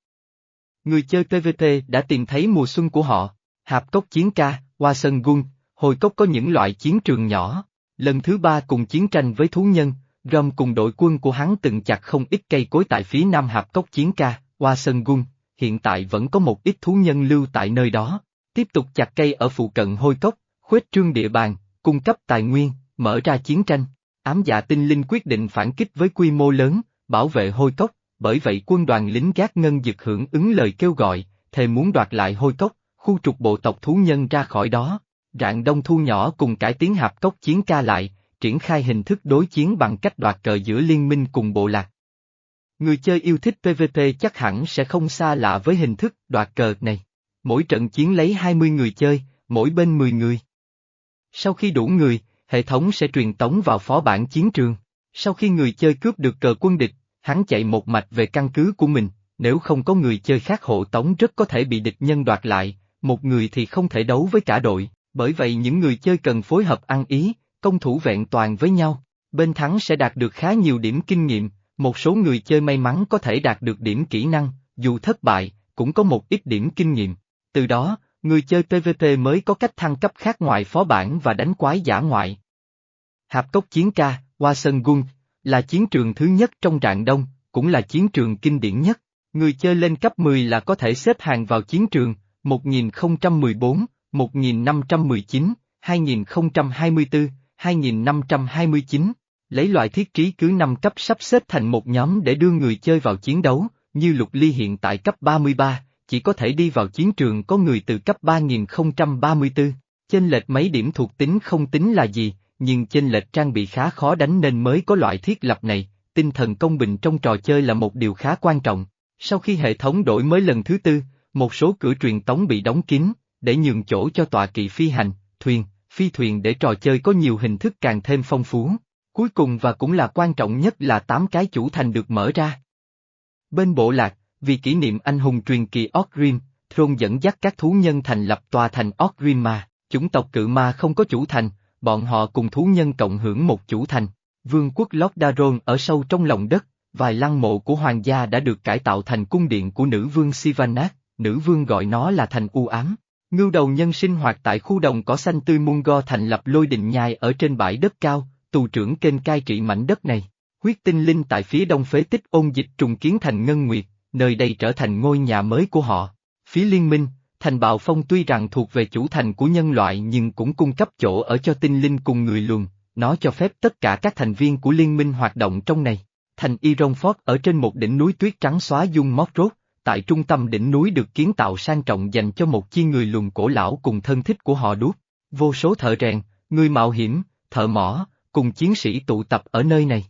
Người chơi PvP đã tìm thấy mùa xuân của họ, hạp cốc chiến ca, hoa sân gun, hồi cốc có những loại chiến trường nhỏ. Lần thứ ba cùng chiến tranh với thú nhân, Rom cùng đội quân của hắn từng chặt không ít cây cối tại phía nam hạp cốc chiến ca, hoa sân gun, hiện tại vẫn có một ít thú nhân lưu tại nơi đó. Tiếp tục chặt cây ở phụ cận hôi cốc, khuếch trương địa bàn, cung cấp tài nguyên, mở ra chiến tranh. Ám dạ tinh linh quyết định phản kích với quy mô lớn, bảo vệ hôi cốc, bởi vậy quân đoàn lính gác ngân dực hưởng ứng lời kêu gọi, thề muốn đoạt lại hôi cốc, khu trục bộ tộc thú nhân ra khỏi đó. Rạng đông thu nhỏ cùng cải tiến hạp cốc chiến ca lại, triển khai hình thức đối chiến bằng cách đoạt cờ giữa liên minh cùng bộ lạc. Người chơi yêu thích PvP chắc hẳn sẽ không xa lạ với hình thức đoạt cờ này. Mỗi trận chiến lấy 20 người chơi, mỗi bên 10 người. Sau khi đủ người, hệ thống sẽ truyền tống vào phó bản chiến trường. Sau khi người chơi cướp được cờ quân địch, hắn chạy một mạch về căn cứ của mình, nếu không có người chơi khác hộ tống rất có thể bị địch nhân đoạt lại, một người thì không thể đấu với cả đội, bởi vậy những người chơi cần phối hợp ăn ý, công thủ vẹn toàn với nhau. Bên thắng sẽ đạt được khá nhiều điểm kinh nghiệm, một số người chơi may mắn có thể đạt được điểm kỹ năng, dù thất bại, cũng có một ít điểm kinh nghiệm. Từ đó, người chơi PvP mới có cách thăng cấp khác ngoài phó bản và đánh quái giả ngoại. Hạp cốc chiến ca, qua sân gung là chiến trường thứ nhất trong rạng đông, cũng là chiến trường kinh điển nhất. Người chơi lên cấp 10 là có thể xếp hàng vào chiến trường, 1014, 1519, 2024, 2529. Lấy loại thiết trí cứ 5 cấp sắp xếp thành một nhóm để đưa người chơi vào chiến đấu, như lục ly hiện tại cấp 33, chỉ có thể đi vào chiến trường có người từ cấp 3034. Chênh lệch mấy điểm thuộc tính không tính là gì, nhưng chênh lệch trang bị khá khó đánh nên mới có loại thiết lập này, tinh thần công bình trong trò chơi là một điều khá quan trọng. Sau khi hệ thống đổi mới lần thứ tư, một số cửa truyền tống bị đóng kín, để nhường chỗ cho tọa kỵ phi hành, thuyền, phi thuyền để trò chơi có nhiều hình thức càng thêm phong phú. Cuối cùng và cũng là quan trọng nhất là 8 cái chủ thành được mở ra. Bên bộ lạc, vì kỷ niệm anh hùng truyền kỳ Orgrim, Thron dẫn dắt các thú nhân thành lập tòa thành Orgrim mà, chủng tộc cự ma không có chủ thành, bọn họ cùng thú nhân cộng hưởng một chủ thành. Vương quốc Logdaron ở sâu trong lòng đất, vài lăng mộ của hoàng gia đã được cải tạo thành cung điện của nữ vương Sivanath, nữ vương gọi nó là thành u ám. Ngưu đầu nhân sinh hoạt tại khu đồng cỏ xanh tươi Mungo thành lập lôi đình nhai ở trên bãi đất cao, tù trưởng kênh cai trị mảnh đất này. Huyết tinh linh tại phía đông phế tích ôn dịch trùng kiến thành Ngân Nguyệt, nơi đây trở thành ngôi nhà mới của họ. Phía liên minh, Thành Bạo Phong tuy rằng thuộc về chủ thành của nhân loại nhưng cũng cung cấp chỗ ở cho tinh linh cùng người luồng, nó cho phép tất cả các thành viên của liên minh hoạt động trong này. Thành Ironfort ở trên một đỉnh núi tuyết trắng xóa dung mót rốt, tại trung tâm đỉnh núi được kiến tạo sang trọng dành cho một chi người luồng cổ lão cùng thân thích của họ đuốc. Vô số thợ rèn, người mạo hiểm, thợ mỏ, cùng chiến sĩ tụ tập ở nơi này.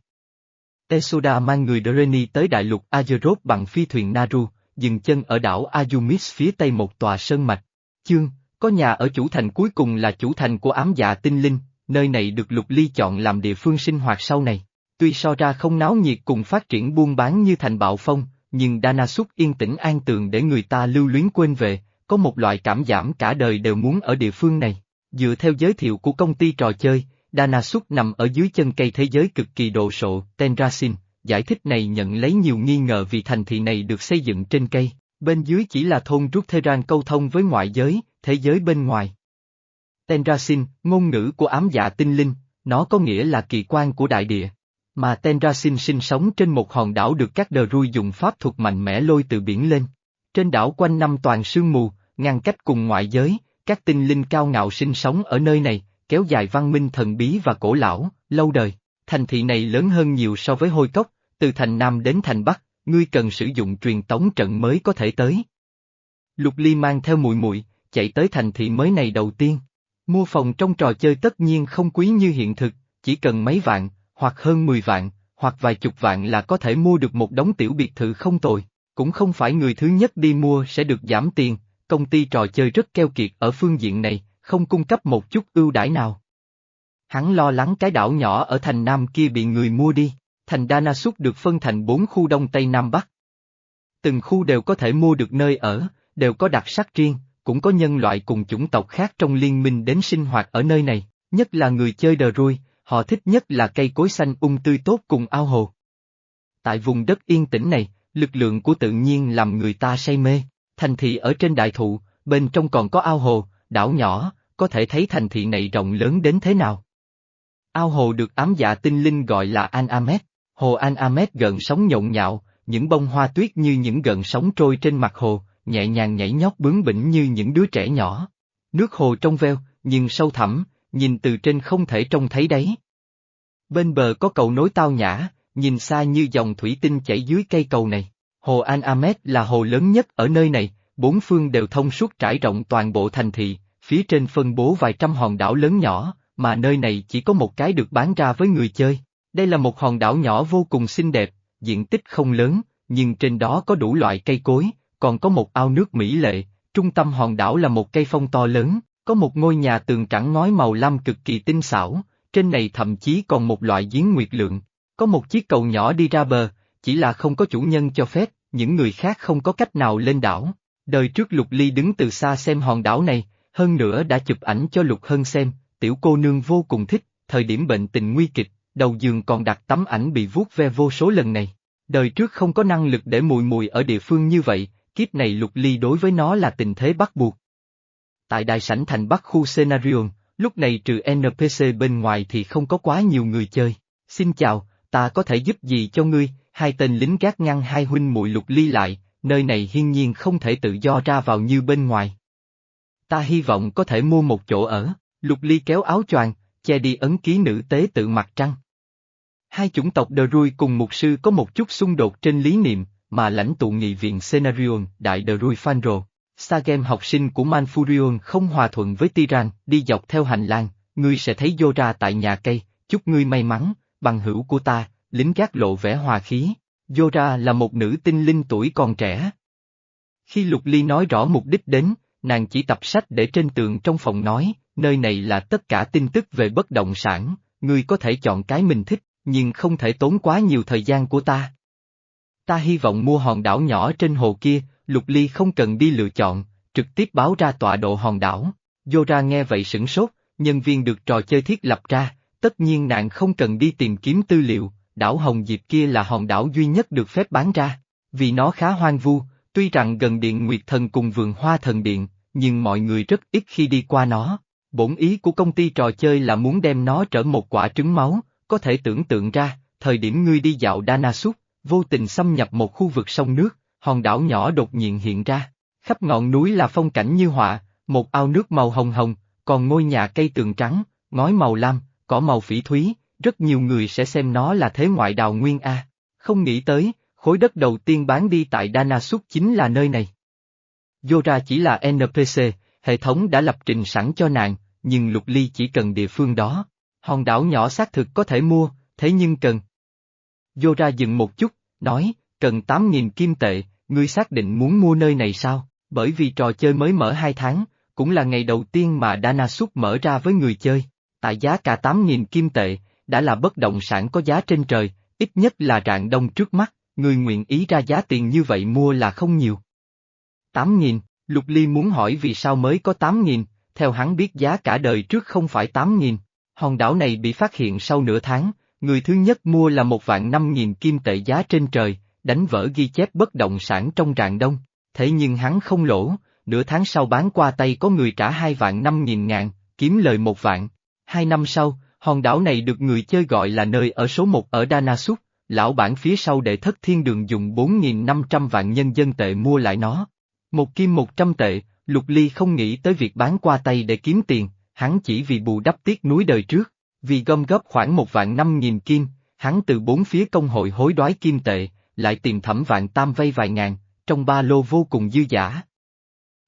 Tesoda mang người Dreni tới đại lục Azeroth bằng phi thuyền Naru, dừng chân ở đảo Azumis phía tây một tòa sơn mạch. Chương, có nhà ở chủ thành cuối cùng là chủ thành của ám dạ tinh linh, nơi này được Lục Ly chọn làm địa phương sinh hoạt sau này. Tuy so ra không náo nhiệt cùng phát triển buôn bán như thành bạo phong, nhưng Dana Súc yên tĩnh an tường để người ta lưu luyến quên về, có một loại cảm giảm cả đời đều muốn ở địa phương này. Dựa theo giới thiệu của công ty trò chơi, Dana Súc nằm ở dưới chân cây thế giới cực kỳ đồ sộ, Tenrasin, giải thích này nhận lấy nhiều nghi ngờ vì thành thị này được xây dựng trên cây, bên dưới chỉ là thôn rút Theran câu thông với ngoại giới, thế giới bên ngoài. Tenrasin, ngôn ngữ của ám dạ tinh linh, nó có nghĩa là kỳ quan của đại địa. Mà Tenrasin sinh sống trên một hòn đảo được các đờ rui dùng pháp thuật mạnh mẽ lôi từ biển lên. Trên đảo quanh năm toàn sương mù, ngăn cách cùng ngoại giới, các tinh linh cao ngạo sinh sống ở nơi này, kéo dài văn minh thần bí và cổ lão, lâu đời. Thành thị này lớn hơn nhiều so với hôi cốc, từ thành Nam đến thành Bắc, ngươi cần sử dụng truyền tống trận mới có thể tới. Lục Ly mang theo mùi mùi, chạy tới thành thị mới này đầu tiên. Mua phòng trong trò chơi tất nhiên không quý như hiện thực, chỉ cần mấy vạn, hoặc hơn 10 vạn, hoặc vài chục vạn là có thể mua được một đống tiểu biệt thự không tồi. Cũng không phải người thứ nhất đi mua sẽ được giảm tiền, công ty trò chơi rất keo kiệt ở phương diện này, không cung cấp một chút ưu đãi nào. Hắn lo lắng cái đảo nhỏ ở thành Nam kia bị người mua đi, thành Danasuk được phân thành bốn khu Đông Tây Nam Bắc. Từng khu đều có thể mua được nơi ở, đều có đặc sắc riêng, cũng có nhân loại cùng chủng tộc khác trong liên minh đến sinh hoạt ở nơi này, nhất là người chơi đờ ruôi, họ thích nhất là cây cối xanh ung um tươi tốt cùng ao hồ. Tại vùng đất yên tĩnh này, lực lượng của tự nhiên làm người ta say mê, thành thị ở trên đại thụ, bên trong còn có ao hồ, đảo nhỏ, có thể thấy thành thị này rộng lớn đến thế nào. Ao hồ được ám dạ tinh linh gọi là An Amet, hồ An Amet gần sóng nhộn nhạo, những bông hoa tuyết như những gần sóng trôi trên mặt hồ, nhẹ nhàng nhảy nhót bướng bỉnh như những đứa trẻ nhỏ. Nước hồ trong veo, nhưng sâu thẳm, nhìn từ trên không thể trông thấy đấy. Bên bờ có cầu nối tao nhã, nhìn xa như dòng thủy tinh chảy dưới cây cầu này. Hồ An Amet là hồ lớn nhất ở nơi này, bốn phương đều thông suốt trải rộng toàn bộ thành thị, phía trên phân bố vài trăm hòn đảo lớn nhỏ, mà nơi này chỉ có một cái được bán ra với người chơi. Đây là một hòn đảo nhỏ vô cùng xinh đẹp, diện tích không lớn, nhưng trên đó có đủ loại cây cối, còn có một ao nước mỹ lệ, trung tâm hòn đảo là một cây phong to lớn, có một ngôi nhà tường trắng ngói màu lam cực kỳ tinh xảo, trên này thậm chí còn một loại giếng nguyệt lượng, có một chiếc cầu nhỏ đi ra bờ, chỉ là không có chủ nhân cho phép, những người khác không có cách nào lên đảo. Đời trước Lục Ly đứng từ xa xem hòn đảo này, hơn nữa đã chụp ảnh cho Lục Hân xem, tiểu cô nương vô cùng thích, thời điểm bệnh tình nguy kịch, đầu giường còn đặt tấm ảnh bị vuốt ve vô số lần này. Đời trước không có năng lực để mùi mùi ở địa phương như vậy, kiếp này Lục Ly đối với nó là tình thế bắt buộc. Tại đại sảnh thành Bắc khu Scenarion, lúc này trừ NPC bên ngoài thì không có quá nhiều người chơi. Xin chào, ta có thể giúp gì cho ngươi? Hai tên lính gác ngăn hai huynh muội Lục Ly lại, nơi này hiên nhiên không thể tự do ra vào như bên ngoài. Ta hy vọng có thể mua một chỗ ở, Lục Ly kéo áo choàng, che đi ấn ký nữ tế tự mặt trăng. Hai chủng tộc Đờ Rui cùng mục sư có một chút xung đột trên lý niệm, mà lãnh tụ nghị viện Scenarion, đại Đờ Rui Fanro, Sagem học sinh của Manfurion không hòa thuận với Tiran, đi dọc theo hành lang, ngươi sẽ thấy Yora tại nhà cây, chúc ngươi may mắn, bằng hữu của ta, lính gác lộ vẻ hòa khí. Yora là một nữ tinh linh tuổi còn trẻ. Khi Lục Ly nói rõ mục đích đến, nàng chỉ tập sách để trên tường trong phòng nói, nơi này là tất cả tin tức về bất động sản, ngươi có thể chọn cái mình thích, nhưng không thể tốn quá nhiều thời gian của ta. Ta hy vọng mua hòn đảo nhỏ trên hồ kia, Lục Ly không cần đi lựa chọn, trực tiếp báo ra tọa độ hòn đảo. Dora nghe vậy sửng sốt, nhân viên được trò chơi thiết lập ra, tất nhiên nạn không cần đi tìm kiếm tư liệu, đảo Hồng Diệp kia là hòn đảo duy nhất được phép bán ra, vì nó khá hoang vu, tuy rằng gần điện Nguyệt Thần cùng vườn hoa thần điện, nhưng mọi người rất ít khi đi qua nó. Bổn ý của công ty trò chơi là muốn đem nó trở một quả trứng máu, có thể tưởng tượng ra, thời điểm ngươi đi dạo Danasuk, vô tình xâm nhập một khu vực sông nước, hòn đảo nhỏ đột nhiên hiện ra. Khắp ngọn núi là phong cảnh như họa, một ao nước màu hồng hồng, còn ngôi nhà cây tường trắng, ngói màu lam, cỏ màu phỉ thúy, rất nhiều người sẽ xem nó là thế ngoại đào nguyên A. Không nghĩ tới, khối đất đầu tiên bán đi tại Dana chính là nơi này. Dora chỉ là NPC, hệ thống đã lập trình sẵn cho nàng, nhưng Lục Ly chỉ cần địa phương đó. Hòn đảo nhỏ xác thực có thể mua, thế nhưng cần. vô ra dừng một chút, nói, cần 8.000 kim tệ, ngươi xác định muốn mua nơi này sao? Bởi vì trò chơi mới mở 2 tháng, cũng là ngày đầu tiên mà Dana Súc mở ra với người chơi. Tại giá cả 8.000 kim tệ, đã là bất động sản có giá trên trời, ít nhất là rạng đông trước mắt, người nguyện ý ra giá tiền như vậy mua là không nhiều. 8.000, Lục Ly muốn hỏi vì sao mới có 8.000, theo hắn biết giá cả đời trước không phải 8.000. Hòn đảo này bị phát hiện sau nửa tháng, người thứ nhất mua là một vạn 5.000 kim tệ giá trên trời, đánh vỡ ghi chép bất động sản trong rạng đông. Thế nhưng hắn không lỗ, nửa tháng sau bán qua tay có người trả hai vạn 5.000 ngàn, kiếm lời một vạn. Hai năm sau, hòn đảo này được người chơi gọi là nơi ở số một ở Danasuk, lão bản phía sau đệ thất thiên đường dùng 4.500 vạn nhân dân tệ mua lại nó. Một kim 100 tệ, Lục Ly không nghĩ tới việc bán qua tay để kiếm tiền, hắn chỉ vì bù đắp tiếc núi đời trước, vì gom góp khoảng một vạn năm nghìn kim, hắn từ bốn phía công hội hối đoái kim tệ, lại tìm thẩm vạn tam vay vài ngàn, trong ba lô vô cùng dư giả.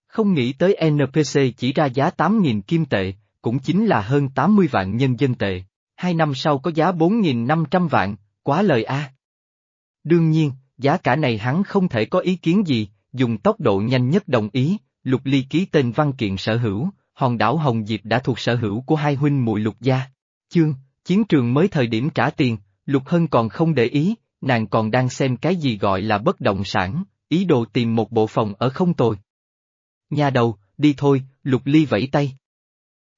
Không nghĩ tới NPC chỉ ra giá 8.000 kim tệ, cũng chính là hơn 80 vạn nhân dân tệ, hai năm sau có giá 4.500 vạn, quá lời a. Đương nhiên, giá cả này hắn không thể có ý kiến gì, dùng tốc độ nhanh nhất đồng ý, Lục Ly ký tên văn kiện sở hữu, hòn đảo Hồng Diệp đã thuộc sở hữu của hai huynh muội Lục gia. Chương, chiến trường mới thời điểm trả tiền, Lục Hân còn không để ý, nàng còn đang xem cái gì gọi là bất động sản, ý đồ tìm một bộ phòng ở không tồi. Nhà đầu, đi thôi, Lục Ly vẫy tay.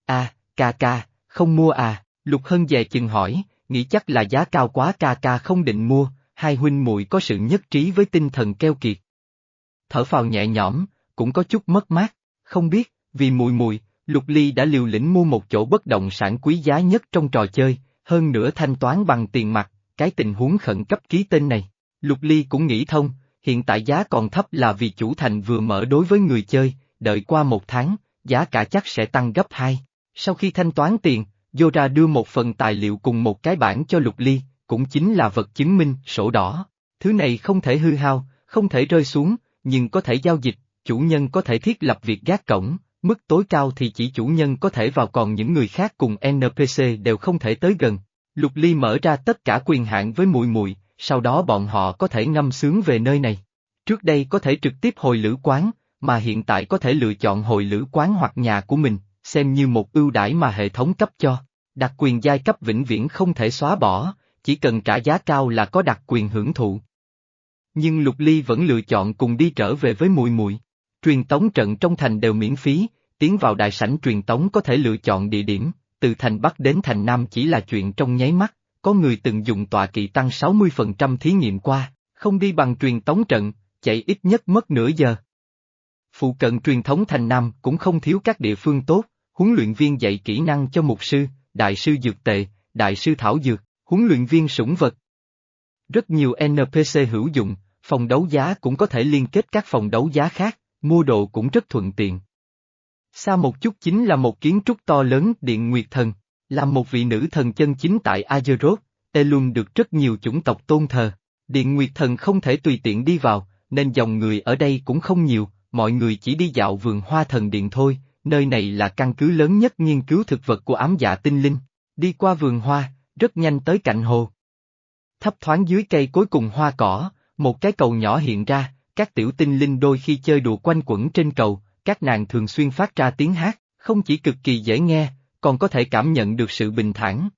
À, ca ca, không mua à, Lục Hân dè chừng hỏi, nghĩ chắc là giá cao quá ca ca không định mua, hai huynh muội có sự nhất trí với tinh thần keo kiệt. Thở phào nhẹ nhõm, cũng có chút mất mát, không biết, vì mùi mùi, Lục Ly đã liều lĩnh mua một chỗ bất động sản quý giá nhất trong trò chơi, hơn nữa thanh toán bằng tiền mặt, cái tình huống khẩn cấp ký tên này. Lục Ly cũng nghĩ thông, hiện tại giá còn thấp là vì chủ thành vừa mở đối với người chơi, đợi qua một tháng, giá cả chắc sẽ tăng gấp hai. Sau khi thanh toán tiền, Yora đưa một phần tài liệu cùng một cái bản cho Lục Ly, cũng chính là vật chứng minh, sổ đỏ. Thứ này không thể hư hao, không thể rơi xuống, nhưng có thể giao dịch, chủ nhân có thể thiết lập việc gác cổng, mức tối cao thì chỉ chủ nhân có thể vào còn những người khác cùng NPC đều không thể tới gần. Lục Ly mở ra tất cả quyền hạn với mùi mùi, sau đó bọn họ có thể ngâm sướng về nơi này. Trước đây có thể trực tiếp hồi lữ quán, mà hiện tại có thể lựa chọn hồi lữ quán hoặc nhà của mình, xem như một ưu đãi mà hệ thống cấp cho. Đặc quyền giai cấp vĩnh viễn không thể xóa bỏ, chỉ cần trả giá cao là có đặc quyền hưởng thụ. Nhưng Lục Ly vẫn lựa chọn cùng đi trở về với mùi mùi. Truyền tống trận trong thành đều miễn phí, tiến vào đại sảnh truyền tống có thể lựa chọn địa điểm, từ thành Bắc đến thành Nam chỉ là chuyện trong nháy mắt, có người từng dùng tọa kỵ tăng 60% thí nghiệm qua, không đi bằng truyền tống trận, chạy ít nhất mất nửa giờ. Phụ cận truyền thống thành Nam cũng không thiếu các địa phương tốt, huấn luyện viên dạy kỹ năng cho mục sư, đại sư dược tệ, đại sư thảo dược, huấn luyện viên sủng vật. Rất nhiều NPC hữu dụng, phòng đấu giá cũng có thể liên kết các phòng đấu giá khác, mua đồ cũng rất thuận tiện. Xa một chút chính là một kiến trúc to lớn Điện Nguyệt Thần, là một vị nữ thần chân chính tại Azeroth, Elun được rất nhiều chủng tộc tôn thờ. Điện Nguyệt Thần không thể tùy tiện đi vào, nên dòng người ở đây cũng không nhiều, mọi người chỉ đi dạo vườn hoa thần điện thôi, nơi này là căn cứ lớn nhất nghiên cứu thực vật của ám dạ tinh linh. Đi qua vườn hoa, rất nhanh tới cạnh hồ. Thấp thoáng dưới cây cuối cùng hoa cỏ, một cái cầu nhỏ hiện ra, các tiểu tinh linh đôi khi chơi đùa quanh quẩn trên cầu, các nàng thường xuyên phát ra tiếng hát, không chỉ cực kỳ dễ nghe, còn có thể cảm nhận được sự bình thản.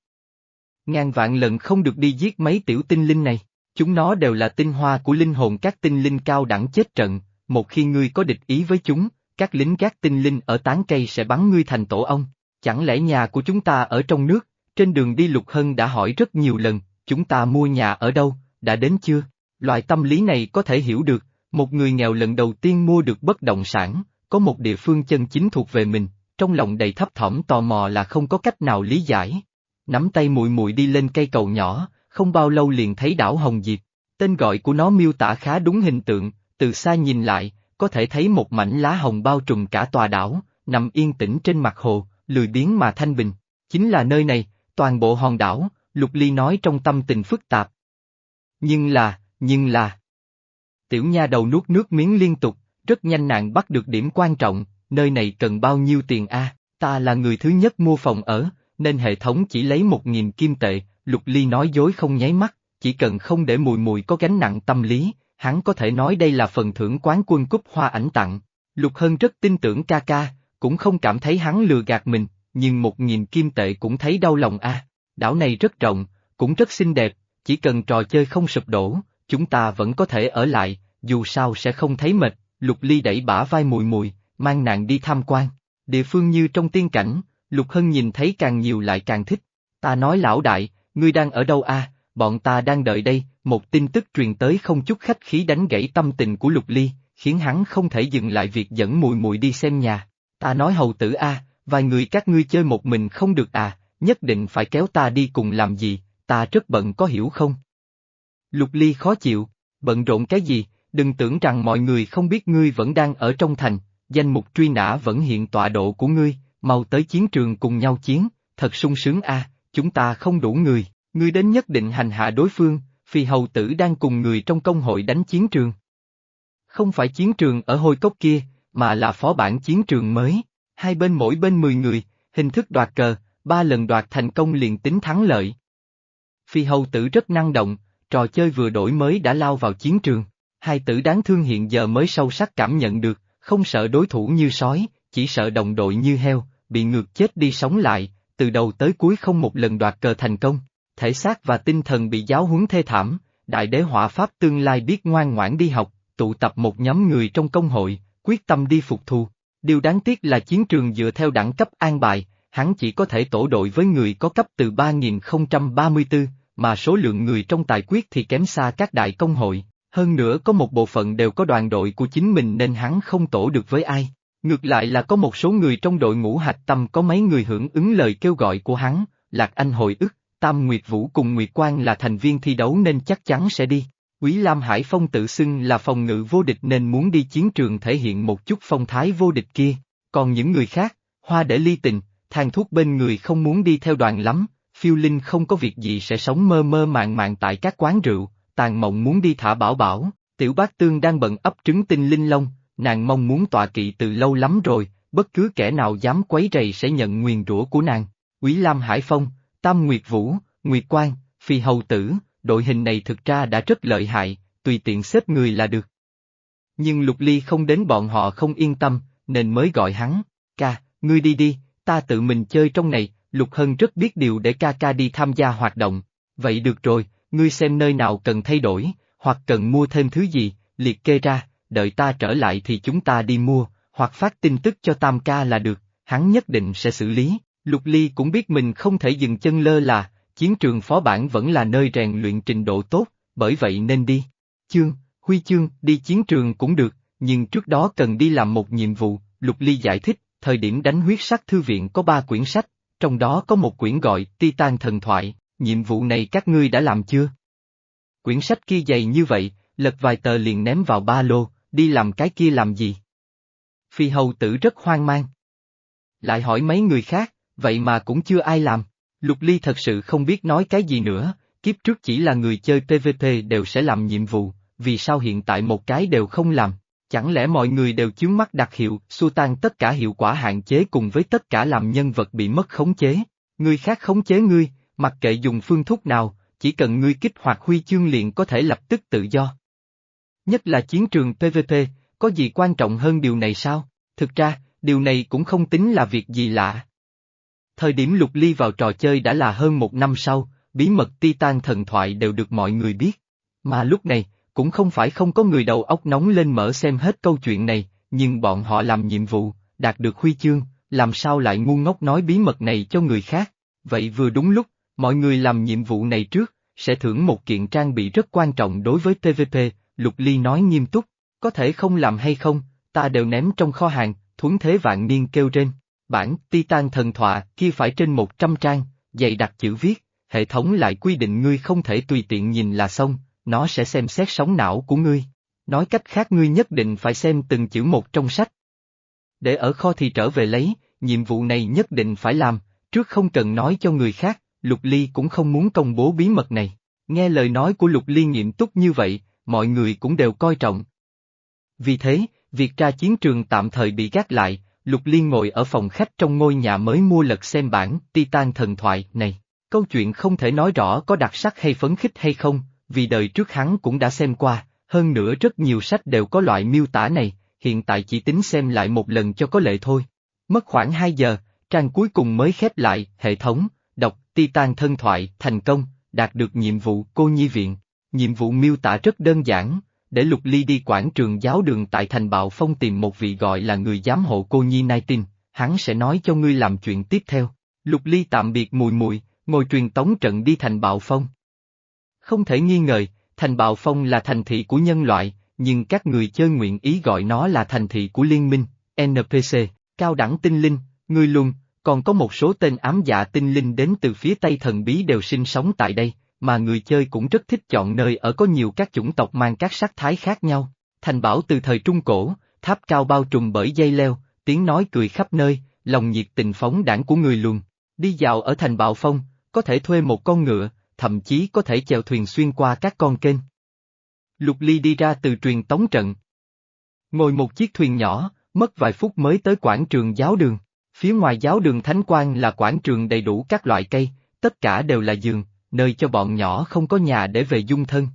Ngàn vạn lần không được đi giết mấy tiểu tinh linh này, chúng nó đều là tinh hoa của linh hồn các tinh linh cao đẳng chết trận, một khi ngươi có địch ý với chúng, các lính gác tinh linh ở tán cây sẽ bắn ngươi thành tổ ong. Chẳng lẽ nhà của chúng ta ở trong nước, trên đường đi Lục Hân đã hỏi rất nhiều lần, chúng ta mua nhà ở đâu, đã đến chưa? Loại tâm lý này có thể hiểu được, một người nghèo lần đầu tiên mua được bất động sản, có một địa phương chân chính thuộc về mình, trong lòng đầy thấp thỏm tò mò là không có cách nào lý giải. Nắm tay mùi mùi đi lên cây cầu nhỏ, không bao lâu liền thấy đảo Hồng Diệp. Tên gọi của nó miêu tả khá đúng hình tượng, từ xa nhìn lại, có thể thấy một mảnh lá hồng bao trùm cả tòa đảo, nằm yên tĩnh trên mặt hồ, lười biếng mà thanh bình. Chính là nơi này, toàn bộ hòn đảo, Lục Ly nói trong tâm tình phức tạp. Nhưng là, nhưng là... Tiểu nha đầu nuốt nước miếng liên tục, rất nhanh nạn bắt được điểm quan trọng, nơi này cần bao nhiêu tiền a? ta là người thứ nhất mua phòng ở, nên hệ thống chỉ lấy một nghìn kim tệ, Lục Ly nói dối không nháy mắt, chỉ cần không để mùi mùi có gánh nặng tâm lý, hắn có thể nói đây là phần thưởng quán quân cúp hoa ảnh tặng. Lục Hân rất tin tưởng ca ca, cũng không cảm thấy hắn lừa gạt mình, nhưng một nghìn kim tệ cũng thấy đau lòng a. Đảo này rất rộng, cũng rất xinh đẹp, chỉ cần trò chơi không sụp đổ, chúng ta vẫn có thể ở lại, dù sao sẽ không thấy mệt. Lục Ly đẩy bả vai mùi mùi, mang nàng đi tham quan. Địa phương như trong tiên cảnh, Lục Hân nhìn thấy càng nhiều lại càng thích. Ta nói lão đại, ngươi đang ở đâu a? bọn ta đang đợi đây, một tin tức truyền tới không chút khách khí đánh gãy tâm tình của Lục Ly, khiến hắn không thể dừng lại việc dẫn mùi mùi đi xem nhà. Ta nói hầu tử a, vài người các ngươi chơi một mình không được à, nhất định phải kéo ta đi cùng làm gì, ta rất bận có hiểu không? Lục Ly khó chịu, bận rộn cái gì, đừng tưởng rằng mọi người không biết ngươi vẫn đang ở trong thành, danh mục truy nã vẫn hiện tọa độ của ngươi, mau tới chiến trường cùng nhau chiến, thật sung sướng a, chúng ta không đủ người, ngươi đến nhất định hành hạ đối phương, phi hầu tử đang cùng người trong công hội đánh chiến trường. Không phải chiến trường ở hôi cốc kia, mà là phó bản chiến trường mới, hai bên mỗi bên 10 người, hình thức đoạt cờ, ba lần đoạt thành công liền tính thắng lợi. Phi hầu tử rất năng động, trò chơi vừa đổi mới đã lao vào chiến trường, hai tử đáng thương hiện giờ mới sâu sắc cảm nhận được, không sợ đối thủ như sói, chỉ sợ đồng đội như heo, bị ngược chết đi sống lại, từ đầu tới cuối không một lần đoạt cờ thành công, thể xác và tinh thần bị giáo huấn thê thảm, đại đế hỏa pháp tương lai biết ngoan ngoãn đi học, tụ tập một nhóm người trong công hội, quyết tâm đi phục thù. Điều đáng tiếc là chiến trường dựa theo đẳng cấp an bài, hắn chỉ có thể tổ đội với người có cấp từ 3034, mà số lượng người trong tài quyết thì kém xa các đại công hội, hơn nữa có một bộ phận đều có đoàn đội của chính mình nên hắn không tổ được với ai. Ngược lại là có một số người trong đội ngũ hạch tâm có mấy người hưởng ứng lời kêu gọi của hắn, Lạc Anh hồi ức, Tam Nguyệt Vũ cùng Nguyệt Quang là thành viên thi đấu nên chắc chắn sẽ đi. Quý Lam Hải Phong tự xưng là phòng ngự vô địch nên muốn đi chiến trường thể hiện một chút phong thái vô địch kia, còn những người khác, hoa để ly tình, thang thuốc bên người không muốn đi theo đoàn lắm, phiêu linh không có việc gì sẽ sống mơ mơ màng màng tại các quán rượu, tàn mộng muốn đi thả bảo bảo, tiểu bác tương đang bận ấp trứng tinh linh long, nàng mong muốn tọa kỵ từ lâu lắm rồi, bất cứ kẻ nào dám quấy rầy sẽ nhận nguyền rủa của nàng. Quý Lam Hải Phong, Tam Nguyệt Vũ, Nguyệt Quang, Phi Hầu Tử, đội hình này thực ra đã rất lợi hại, tùy tiện xếp người là được. Nhưng Lục Ly không đến bọn họ không yên tâm, nên mới gọi hắn, ca, ngươi đi đi, ta tự mình chơi trong này, Lục Hân rất biết điều để ca ca đi tham gia hoạt động. Vậy được rồi, ngươi xem nơi nào cần thay đổi, hoặc cần mua thêm thứ gì, liệt kê ra, đợi ta trở lại thì chúng ta đi mua, hoặc phát tin tức cho Tam ca là được, hắn nhất định sẽ xử lý. Lục Ly cũng biết mình không thể dừng chân lơ là, chiến trường phó bản vẫn là nơi rèn luyện trình độ tốt, bởi vậy nên đi. Chương, huy chương, đi chiến trường cũng được, nhưng trước đó cần đi làm một nhiệm vụ, Lục Ly giải thích, thời điểm đánh huyết sắc thư viện có ba quyển sách, trong đó có một quyển gọi Titan Thần Thoại, nhiệm vụ này các ngươi đã làm chưa? Quyển sách kia dày như vậy, lật vài tờ liền ném vào ba lô, đi làm cái kia làm gì? Phi hầu tử rất hoang mang. Lại hỏi mấy người khác, vậy mà cũng chưa ai làm. Lục Ly thật sự không biết nói cái gì nữa, kiếp trước chỉ là người chơi PvP đều sẽ làm nhiệm vụ, vì sao hiện tại một cái đều không làm? Chẳng lẽ mọi người đều chướng mắt đặc hiệu, xua tan tất cả hiệu quả hạn chế cùng với tất cả làm nhân vật bị mất khống chế? Người khác khống chế ngươi, mặc kệ dùng phương thuốc nào, chỉ cần ngươi kích hoạt huy chương liền có thể lập tức tự do. Nhất là chiến trường PvP, có gì quan trọng hơn điều này sao? Thực ra, điều này cũng không tính là việc gì lạ. Thời điểm lục ly vào trò chơi đã là hơn một năm sau, bí mật Titan thần thoại đều được mọi người biết. Mà lúc này, cũng không phải không có người đầu óc nóng lên mở xem hết câu chuyện này, nhưng bọn họ làm nhiệm vụ, đạt được huy chương, làm sao lại ngu ngốc nói bí mật này cho người khác. Vậy vừa đúng lúc, mọi người làm nhiệm vụ này trước, sẽ thưởng một kiện trang bị rất quan trọng đối với TVP Lục Ly nói nghiêm túc, có thể không làm hay không, ta đều ném trong kho hàng, thuấn thế vạn niên kêu trên. Bản Titan thần thoại kia phải trên 100 trang, dày đặt chữ viết, hệ thống lại quy định ngươi không thể tùy tiện nhìn là xong, nó sẽ xem xét sóng não của ngươi. Nói cách khác ngươi nhất định phải xem từng chữ một trong sách. Để ở kho thì trở về lấy, nhiệm vụ này nhất định phải làm, trước không cần nói cho người khác, Lục Ly cũng không muốn công bố bí mật này. Nghe lời nói của Lục Ly nghiêm túc như vậy, mọi người cũng đều coi trọng. Vì thế, việc ra chiến trường tạm thời bị gác lại, Lục Liên ngồi ở phòng khách trong ngôi nhà mới mua lật xem bản Titan thần thoại này. Câu chuyện không thể nói rõ có đặc sắc hay phấn khích hay không, vì đời trước hắn cũng đã xem qua, hơn nữa rất nhiều sách đều có loại miêu tả này, hiện tại chỉ tính xem lại một lần cho có lệ thôi. Mất khoảng 2 giờ, trang cuối cùng mới khép lại, hệ thống, đọc, Titan thân thoại, thành công, đạt được nhiệm vụ cô nhi viện. Nhiệm vụ miêu tả rất đơn giản, để Lục Ly đi quảng trường giáo đường tại thành Bạo Phong tìm một vị gọi là người giám hộ cô nhi Nai Tin, hắn sẽ nói cho ngươi làm chuyện tiếp theo. Lục Ly tạm biệt mùi mùi, ngồi truyền tống trận đi thành Bạo Phong. Không thể nghi ngờ, thành Bạo Phong là thành thị của nhân loại, nhưng các người chơi nguyện ý gọi nó là thành thị của liên minh, NPC, cao đẳng tinh linh, người luôn, còn có một số tên ám dạ tinh linh đến từ phía Tây thần bí đều sinh sống tại đây, mà người chơi cũng rất thích chọn nơi ở có nhiều các chủng tộc mang các sắc thái khác nhau. Thành bảo từ thời Trung Cổ, tháp cao bao trùm bởi dây leo, tiếng nói cười khắp nơi, lòng nhiệt tình phóng đảng của người luồng. Đi dạo ở thành bạo phong, có thể thuê một con ngựa, thậm chí có thể chèo thuyền xuyên qua các con kênh. Lục Ly đi ra từ truyền tống trận. Ngồi một chiếc thuyền nhỏ, mất vài phút mới tới quảng trường giáo đường. Phía ngoài giáo đường Thánh Quang là quảng trường đầy đủ các loại cây, tất cả đều là giường, nơi cho bọn nhỏ không có nhà để về dung thân.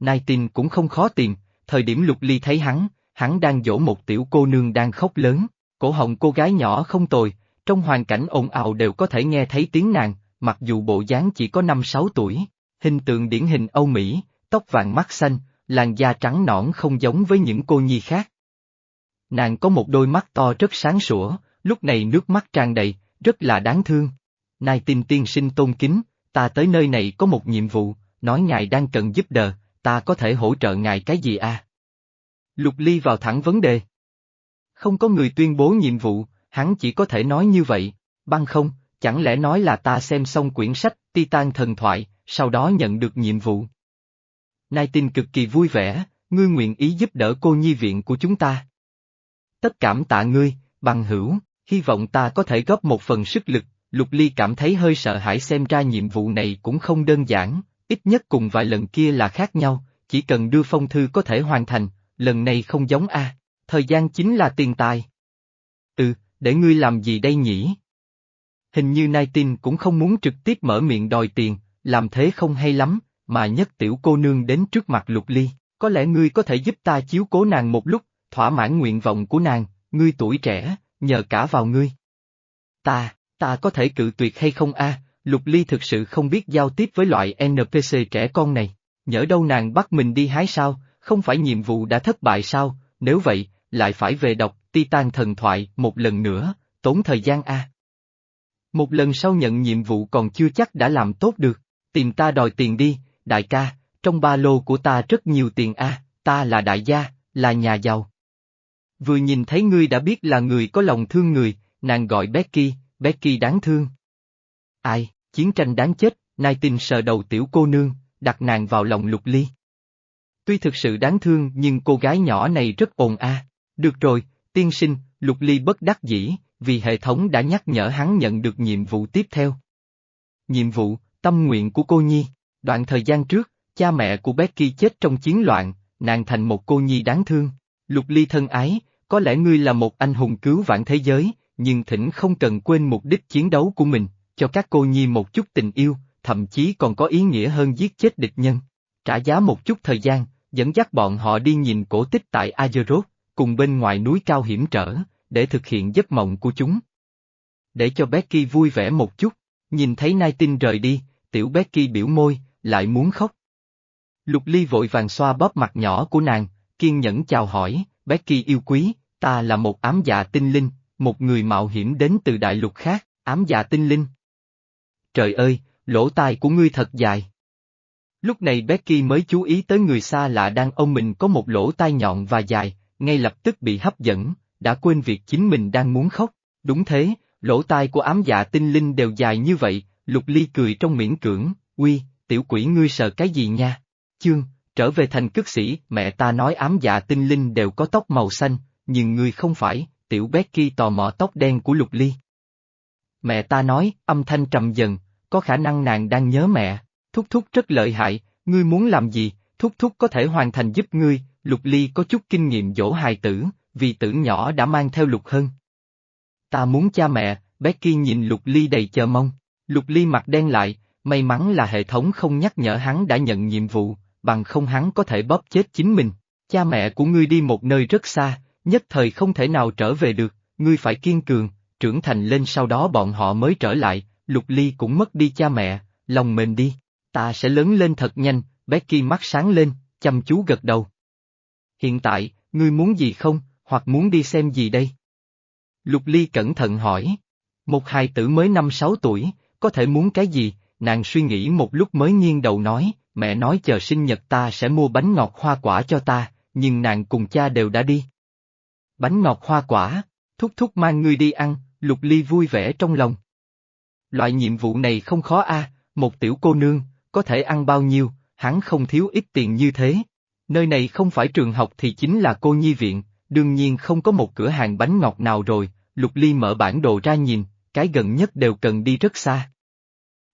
Nai tin cũng không khó tìm, thời điểm lục ly thấy hắn, hắn đang dỗ một tiểu cô nương đang khóc lớn, cổ họng cô gái nhỏ không tồi, trong hoàn cảnh ồn ào đều có thể nghe thấy tiếng nàng, mặc dù bộ dáng chỉ có 5-6 tuổi, hình tượng điển hình Âu Mỹ, tóc vàng mắt xanh, làn da trắng nõn không giống với những cô nhi khác. Nàng có một đôi mắt to rất sáng sủa, lúc này nước mắt tràn đầy, rất là đáng thương. Nai tin tiên sinh tôn kính, ta tới nơi này có một nhiệm vụ, nói ngài đang cần giúp đỡ, ta có thể hỗ trợ ngài cái gì à? Lục Ly vào thẳng vấn đề. Không có người tuyên bố nhiệm vụ, hắn chỉ có thể nói như vậy, băng không, chẳng lẽ nói là ta xem xong quyển sách Titan thần thoại, sau đó nhận được nhiệm vụ. Nai tin cực kỳ vui vẻ, ngươi nguyện ý giúp đỡ cô nhi viện của chúng ta. Tất cảm tạ ngươi, bằng hữu, hy vọng ta có thể góp một phần sức lực, Lục Ly cảm thấy hơi sợ hãi xem ra nhiệm vụ này cũng không đơn giản, ít nhất cùng vài lần kia là khác nhau, chỉ cần đưa phong thư có thể hoàn thành, lần này không giống A, thời gian chính là tiền tài. Ừ, để ngươi làm gì đây nhỉ? Hình như Nai Tin cũng không muốn trực tiếp mở miệng đòi tiền, làm thế không hay lắm, mà nhất tiểu cô nương đến trước mặt Lục Ly, có lẽ ngươi có thể giúp ta chiếu cố nàng một lúc, thỏa mãn nguyện vọng của nàng, ngươi tuổi trẻ, nhờ cả vào ngươi. Ta, Ta có thể cự tuyệt hay không a? Lục Ly thực sự không biết giao tiếp với loại NPC trẻ con này. Nhỡ đâu nàng bắt mình đi hái sao, không phải nhiệm vụ đã thất bại sao, nếu vậy, lại phải về đọc Titan thần thoại một lần nữa, tốn thời gian a. Một lần sau nhận nhiệm vụ còn chưa chắc đã làm tốt được, tìm ta đòi tiền đi, đại ca, trong ba lô của ta rất nhiều tiền a, ta là đại gia, là nhà giàu. Vừa nhìn thấy ngươi đã biết là người có lòng thương người, nàng gọi Becky, Becky đáng thương. Ai, chiến tranh đáng chết, Nai tin sờ đầu tiểu cô nương, đặt nàng vào lòng lục ly. Tuy thực sự đáng thương nhưng cô gái nhỏ này rất ồn a. Được rồi, tiên sinh, lục ly bất đắc dĩ, vì hệ thống đã nhắc nhở hắn nhận được nhiệm vụ tiếp theo. Nhiệm vụ, tâm nguyện của cô Nhi. Đoạn thời gian trước, cha mẹ của Becky chết trong chiến loạn, nàng thành một cô Nhi đáng thương. Lục ly thân ái, có lẽ ngươi là một anh hùng cứu vãn thế giới, nhưng thỉnh không cần quên mục đích chiến đấu của mình, cho các cô nhi một chút tình yêu, thậm chí còn có ý nghĩa hơn giết chết địch nhân. Trả giá một chút thời gian, dẫn dắt bọn họ đi nhìn cổ tích tại Azeroth, cùng bên ngoài núi cao hiểm trở, để thực hiện giấc mộng của chúng. Để cho Becky vui vẻ một chút, nhìn thấy Nai Tinh rời đi, tiểu Becky biểu môi, lại muốn khóc. Lục Ly vội vàng xoa bóp mặt nhỏ của nàng, kiên nhẫn chào hỏi, Becky yêu quý, ta là một ám dạ tinh linh, một người mạo hiểm đến từ đại lục khác, ám dạ tinh linh. Trời ơi, lỗ tai của ngươi thật dài. Lúc này Becky mới chú ý tới người xa lạ đang ôm mình có một lỗ tai nhọn và dài, ngay lập tức bị hấp dẫn, đã quên việc chính mình đang muốn khóc. Đúng thế, lỗ tai của ám dạ tinh linh đều dài như vậy, lục ly cười trong miễn cưỡng, uy, tiểu quỷ ngươi sợ cái gì nha? Chương, trở về thành cất sĩ, mẹ ta nói ám dạ tinh linh đều có tóc màu xanh, nhưng ngươi không phải, tiểu Becky tò mò tóc đen của Lục Ly. Mẹ ta nói, âm thanh trầm dần, có khả năng nàng đang nhớ mẹ, thúc thúc rất lợi hại, ngươi muốn làm gì, thúc thúc có thể hoàn thành giúp ngươi, Lục Ly có chút kinh nghiệm dỗ hài tử, vì tử nhỏ đã mang theo Lục Hân. Ta muốn cha mẹ, Becky nhìn Lục Ly đầy chờ mong, Lục Ly mặt đen lại, may mắn là hệ thống không nhắc nhở hắn đã nhận nhiệm vụ, bằng không hắn có thể bóp chết chính mình. Cha mẹ của ngươi đi một nơi rất xa, nhất thời không thể nào trở về được, ngươi phải kiên cường, trưởng thành lên sau đó bọn họ mới trở lại, Lục Ly cũng mất đi cha mẹ, lòng mềm đi, ta sẽ lớn lên thật nhanh, Becky mắt sáng lên, chăm chú gật đầu. Hiện tại, ngươi muốn gì không, hoặc muốn đi xem gì đây? Lục Ly cẩn thận hỏi. Một hài tử mới năm sáu tuổi, có thể muốn cái gì, nàng suy nghĩ một lúc mới nghiêng đầu nói, mẹ nói chờ sinh nhật ta sẽ mua bánh ngọt hoa quả cho ta, nhưng nàng cùng cha đều đã đi. Bánh ngọt hoa quả, thúc thúc mang ngươi đi ăn, Lục Ly vui vẻ trong lòng. Loại nhiệm vụ này không khó a, một tiểu cô nương, có thể ăn bao nhiêu, hắn không thiếu ít tiền như thế. Nơi này không phải trường học thì chính là cô nhi viện, đương nhiên không có một cửa hàng bánh ngọt nào rồi, Lục Ly mở bản đồ ra nhìn, cái gần nhất đều cần đi rất xa.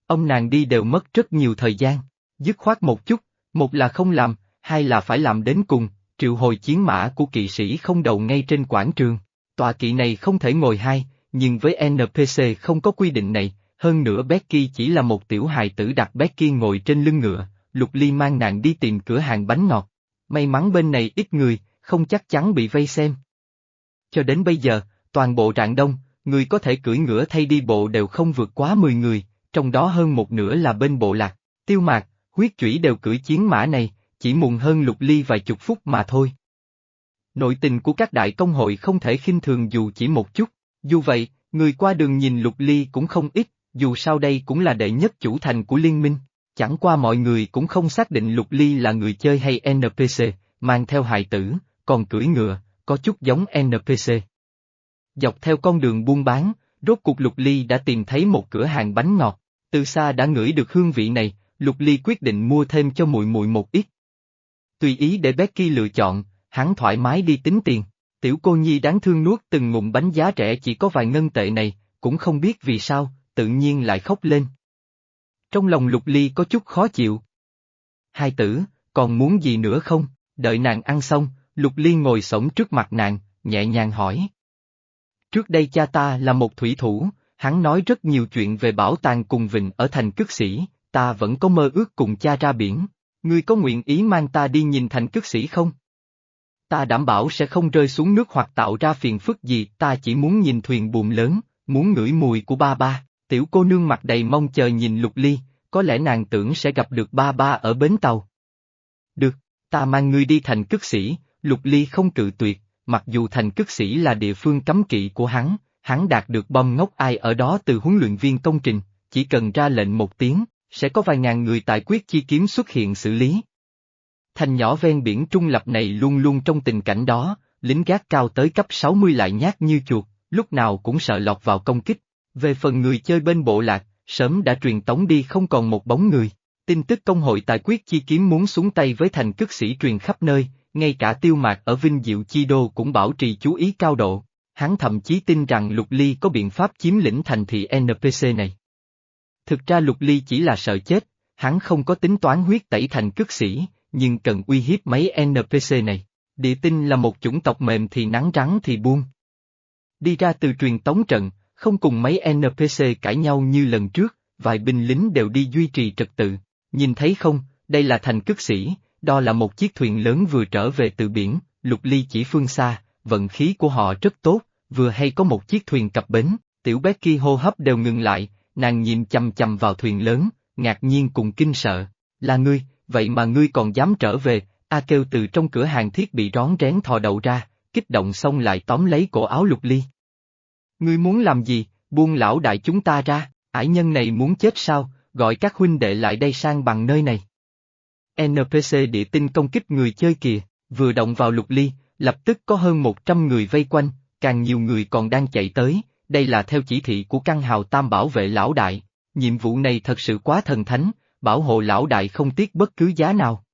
Ông nàng đi đều mất rất nhiều thời gian, dứt khoát một chút, một là không làm, hai là phải làm đến cùng, triệu hồi chiến mã của kỵ sĩ không đầu ngay trên quảng trường. Tòa kỵ này không thể ngồi hai, nhưng với NPC không có quy định này, hơn nữa Becky chỉ là một tiểu hài tử đặt Becky ngồi trên lưng ngựa, Lục Ly mang nàng đi tìm cửa hàng bánh ngọt. May mắn bên này ít người, không chắc chắn bị vây xem. Cho đến bây giờ, toàn bộ rạng đông, người có thể cưỡi ngựa thay đi bộ đều không vượt quá 10 người, trong đó hơn một nửa là bên bộ lạc, tiêu mạc, huyết chủy đều cưỡi chiến mã này, chỉ muộn hơn lục ly vài chục phút mà thôi. Nội tình của các đại công hội không thể khinh thường dù chỉ một chút, dù vậy, người qua đường nhìn lục ly cũng không ít, dù sao đây cũng là đệ nhất chủ thành của liên minh, chẳng qua mọi người cũng không xác định lục ly là người chơi hay NPC, mang theo hài tử, còn cưỡi ngựa, có chút giống NPC. Dọc theo con đường buôn bán, rốt cuộc Lục Ly đã tìm thấy một cửa hàng bánh ngọt, từ xa đã ngửi được hương vị này, Lục Ly quyết định mua thêm cho mùi mùi một ít. Tùy ý để Becky lựa chọn, hắn thoải mái đi tính tiền, tiểu cô nhi đáng thương nuốt từng ngụm bánh giá rẻ chỉ có vài ngân tệ này, cũng không biết vì sao, tự nhiên lại khóc lên. Trong lòng Lục Ly có chút khó chịu. Hai tử, còn muốn gì nữa không? Đợi nàng ăn xong, Lục Ly ngồi sổng trước mặt nàng, nhẹ nhàng hỏi. Trước đây cha ta là một thủy thủ, hắn nói rất nhiều chuyện về bảo tàng cùng vịnh ở thành cước sĩ, ta vẫn có mơ ước cùng cha ra biển. Ngươi có nguyện ý mang ta đi nhìn thành cước sĩ không? Ta đảm bảo sẽ không rơi xuống nước hoặc tạo ra phiền phức gì, ta chỉ muốn nhìn thuyền buồm lớn, muốn ngửi mùi của ba ba. Tiểu cô nương mặt đầy mong chờ nhìn lục ly, có lẽ nàng tưởng sẽ gặp được ba ba ở bến tàu. Được, ta mang ngươi đi thành cước sĩ, lục ly không cự tuyệt, mặc dù thành cức sĩ là địa phương cấm kỵ của hắn, hắn đạt được bom ngốc ai ở đó từ huấn luyện viên công trình, chỉ cần ra lệnh một tiếng, sẽ có vài ngàn người tại quyết chi kiếm xuất hiện xử lý. Thành nhỏ ven biển trung lập này luôn luôn trong tình cảnh đó, lính gác cao tới cấp 60 lại nhát như chuột, lúc nào cũng sợ lọt vào công kích. Về phần người chơi bên bộ lạc, sớm đã truyền tống đi không còn một bóng người. Tin tức công hội tại quyết chi kiếm muốn xuống tay với thành cức sĩ truyền khắp nơi, ngay cả tiêu mạc ở Vinh Diệu Chi Đô cũng bảo trì chú ý cao độ, hắn thậm chí tin rằng Lục Ly có biện pháp chiếm lĩnh thành thị NPC này. Thực ra Lục Ly chỉ là sợ chết, hắn không có tính toán huyết tẩy thành cước sĩ, nhưng cần uy hiếp mấy NPC này. Địa tinh là một chủng tộc mềm thì nắng rắn thì buông. Đi ra từ truyền tống trận, không cùng mấy NPC cãi nhau như lần trước, vài binh lính đều đi duy trì trật tự. Nhìn thấy không, đây là thành cước sĩ, đó là một chiếc thuyền lớn vừa trở về từ biển, lục ly chỉ phương xa, vận khí của họ rất tốt, vừa hay có một chiếc thuyền cập bến, tiểu Becky hô hấp đều ngừng lại, nàng nhìn chầm chầm vào thuyền lớn, ngạc nhiên cùng kinh sợ, là ngươi, vậy mà ngươi còn dám trở về, A kêu từ trong cửa hàng thiết bị rón rén thò đầu ra, kích động xong lại tóm lấy cổ áo lục ly. Ngươi muốn làm gì, buông lão đại chúng ta ra, ải nhân này muốn chết sao, gọi các huynh đệ lại đây sang bằng nơi này. NPC địa tinh công kích người chơi kìa, vừa động vào lục ly, lập tức có hơn 100 người vây quanh, càng nhiều người còn đang chạy tới, đây là theo chỉ thị của căn hào tam bảo vệ lão đại, nhiệm vụ này thật sự quá thần thánh, bảo hộ lão đại không tiếc bất cứ giá nào.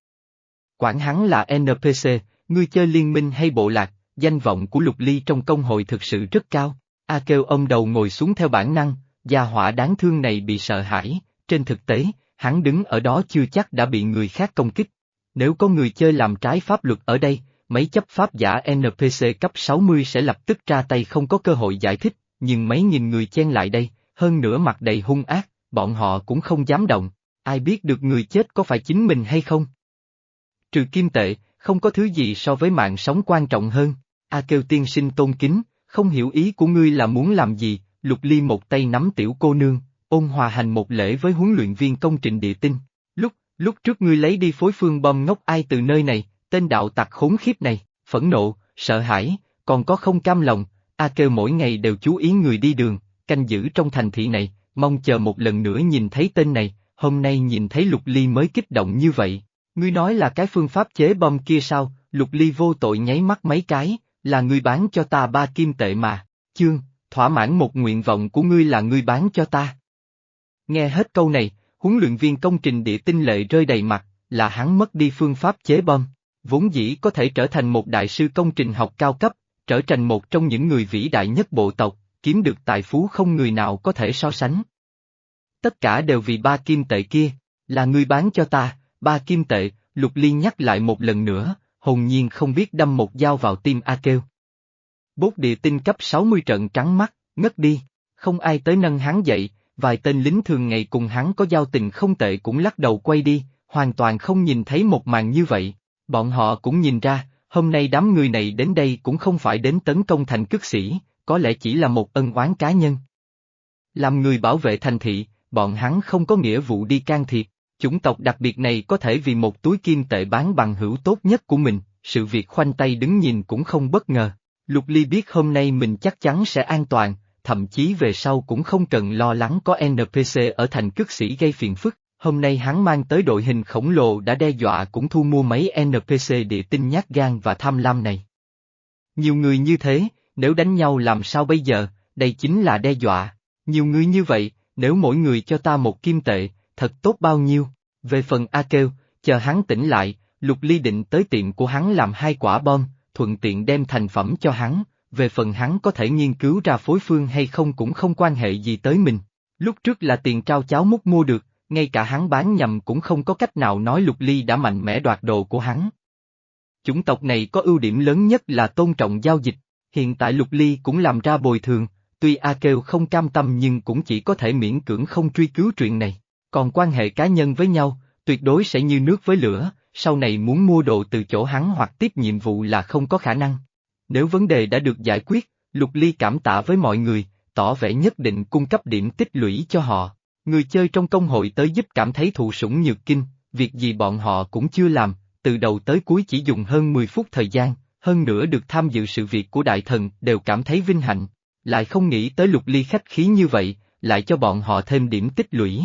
Quản hắn là NPC, ngươi chơi liên minh hay bộ lạc, danh vọng của Lục Ly trong công hội thực sự rất cao. A kêu ông đầu ngồi xuống theo bản năng, gia hỏa đáng thương này bị sợ hãi, trên thực tế, hắn đứng ở đó chưa chắc đã bị người khác công kích. Nếu có người chơi làm trái pháp luật ở đây, mấy chấp pháp giả NPC cấp 60 sẽ lập tức ra tay không có cơ hội giải thích, nhưng mấy nghìn người chen lại đây, hơn nữa mặt đầy hung ác, bọn họ cũng không dám động, ai biết được người chết có phải chính mình hay không. Trừ kim tệ, không có thứ gì so với mạng sống quan trọng hơn, A kêu tiên sinh tôn kính, không hiểu ý của ngươi là muốn làm gì, lục ly một tay nắm tiểu cô nương, ôn hòa hành một lễ với huấn luyện viên công trình địa tinh. Lúc, lúc trước ngươi lấy đi phối phương bom ngốc ai từ nơi này, tên đạo tặc khốn khiếp này, phẫn nộ, sợ hãi, còn có không cam lòng, A kêu mỗi ngày đều chú ý người đi đường, canh giữ trong thành thị này, mong chờ một lần nữa nhìn thấy tên này, hôm nay nhìn thấy Lục Ly mới kích động như vậy. Ngươi nói là cái phương pháp chế bom kia sao, Lục Ly vô tội nháy mắt mấy cái, là ngươi bán cho ta ba kim tệ mà, chương, thỏa mãn một nguyện vọng của ngươi là ngươi bán cho ta. Nghe hết câu này, huấn luyện viên công trình địa tinh lệ rơi đầy mặt, là hắn mất đi phương pháp chế bom, vốn dĩ có thể trở thành một đại sư công trình học cao cấp, trở thành một trong những người vĩ đại nhất bộ tộc, kiếm được tài phú không người nào có thể so sánh. Tất cả đều vì ba kim tệ kia, là ngươi bán cho ta, ba kim tệ, Lục Liên nhắc lại một lần nữa, hồn nhiên không biết đâm một dao vào tim A kêu. Bốt địa tinh cấp 60 trận trắng mắt, ngất đi, không ai tới nâng hắn dậy, vài tên lính thường ngày cùng hắn có giao tình không tệ cũng lắc đầu quay đi, hoàn toàn không nhìn thấy một màn như vậy. Bọn họ cũng nhìn ra, hôm nay đám người này đến đây cũng không phải đến tấn công thành cước sĩ, có lẽ chỉ là một ân oán cá nhân. Làm người bảo vệ thành thị, bọn hắn không có nghĩa vụ đi can thiệp, chủng tộc đặc biệt này có thể vì một túi kim tệ bán bằng hữu tốt nhất của mình, sự việc khoanh tay đứng nhìn cũng không bất ngờ. Lục Ly biết hôm nay mình chắc chắn sẽ an toàn, thậm chí về sau cũng không cần lo lắng có NPC ở thành cước sĩ gây phiền phức. Hôm nay hắn mang tới đội hình khổng lồ đã đe dọa cũng thu mua mấy NPC địa tinh nhát gan và tham lam này. Nhiều người như thế, nếu đánh nhau làm sao bây giờ, đây chính là đe dọa. Nhiều người như vậy, nếu mỗi người cho ta một kim tệ, thật tốt bao nhiêu. Về phần A kêu, chờ hắn tỉnh lại, Lục Ly định tới tiệm của hắn làm hai quả bom, thuận tiện đem thành phẩm cho hắn, về phần hắn có thể nghiên cứu ra phối phương hay không cũng không quan hệ gì tới mình. Lúc trước là tiền trao cháo múc mua được, ngay cả hắn bán nhầm cũng không có cách nào nói Lục Ly đã mạnh mẽ đoạt đồ của hắn. Chủng tộc này có ưu điểm lớn nhất là tôn trọng giao dịch, hiện tại Lục Ly cũng làm ra bồi thường, tuy A Kêu không cam tâm nhưng cũng chỉ có thể miễn cưỡng không truy cứu chuyện này, còn quan hệ cá nhân với nhau, tuyệt đối sẽ như nước với lửa, sau này muốn mua đồ từ chỗ hắn hoặc tiếp nhiệm vụ là không có khả năng. Nếu vấn đề đã được giải quyết, Lục Ly cảm tạ với mọi người, tỏ vẻ nhất định cung cấp điểm tích lũy cho họ. Người chơi trong công hội tới giúp cảm thấy thụ sủng nhược kinh, việc gì bọn họ cũng chưa làm, từ đầu tới cuối chỉ dùng hơn 10 phút thời gian, hơn nữa được tham dự sự việc của đại thần đều cảm thấy vinh hạnh, lại không nghĩ tới lục ly khách khí như vậy, lại cho bọn họ thêm điểm tích lũy.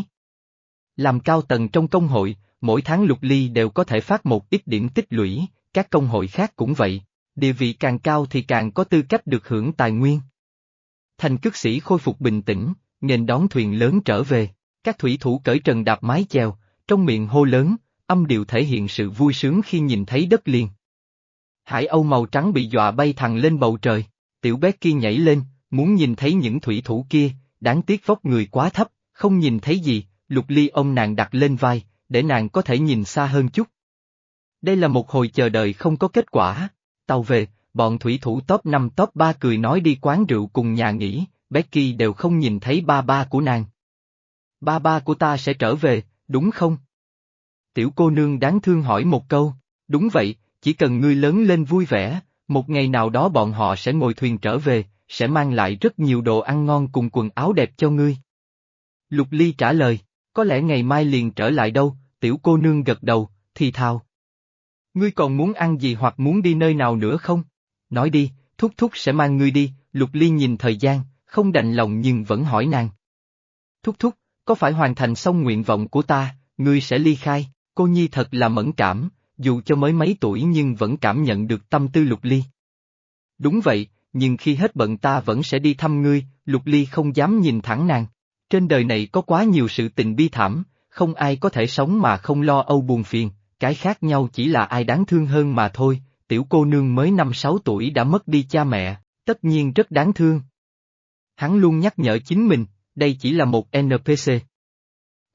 Làm cao tầng trong công hội, mỗi tháng lục ly đều có thể phát một ít điểm tích lũy, các công hội khác cũng vậy, địa vị càng cao thì càng có tư cách được hưởng tài nguyên. Thành cước sĩ khôi phục bình tĩnh, nghênh đón thuyền lớn trở về, các thủy thủ cởi trần đạp mái chèo, trong miệng hô lớn, âm điệu thể hiện sự vui sướng khi nhìn thấy đất liền. Hải âu màu trắng bị dọa bay thẳng lên bầu trời, tiểu bé kia nhảy lên, muốn nhìn thấy những thủy thủ kia, đáng tiếc vóc người quá thấp, không nhìn thấy gì, lục ly ông nàng đặt lên vai, để nàng có thể nhìn xa hơn chút. Đây là một hồi chờ đợi không có kết quả. Tàu về, bọn thủy thủ top 5 top 3 cười nói đi quán rượu cùng nhà nghỉ, Becky đều không nhìn thấy ba ba của nàng. Ba ba của ta sẽ trở về, đúng không? Tiểu cô nương đáng thương hỏi một câu, đúng vậy, chỉ cần ngươi lớn lên vui vẻ, một ngày nào đó bọn họ sẽ ngồi thuyền trở về, sẽ mang lại rất nhiều đồ ăn ngon cùng quần áo đẹp cho ngươi. Lục Ly trả lời, có lẽ ngày mai liền trở lại đâu, tiểu cô nương gật đầu, thì thào. Ngươi còn muốn ăn gì hoặc muốn đi nơi nào nữa không? Nói đi, thúc thúc sẽ mang ngươi đi, Lục Ly nhìn thời gian, không đành lòng nhưng vẫn hỏi nàng. Thúc thúc, có phải hoàn thành xong nguyện vọng của ta, ngươi sẽ ly khai, cô Nhi thật là mẫn cảm, dù cho mới mấy tuổi nhưng vẫn cảm nhận được tâm tư Lục Ly. Đúng vậy, nhưng khi hết bận ta vẫn sẽ đi thăm ngươi, Lục Ly không dám nhìn thẳng nàng. Trên đời này có quá nhiều sự tình bi thảm, không ai có thể sống mà không lo âu buồn phiền, cái khác nhau chỉ là ai đáng thương hơn mà thôi, tiểu cô nương mới năm sáu tuổi đã mất đi cha mẹ, tất nhiên rất đáng thương. Hắn luôn nhắc nhở chính mình, đây chỉ là một NPC.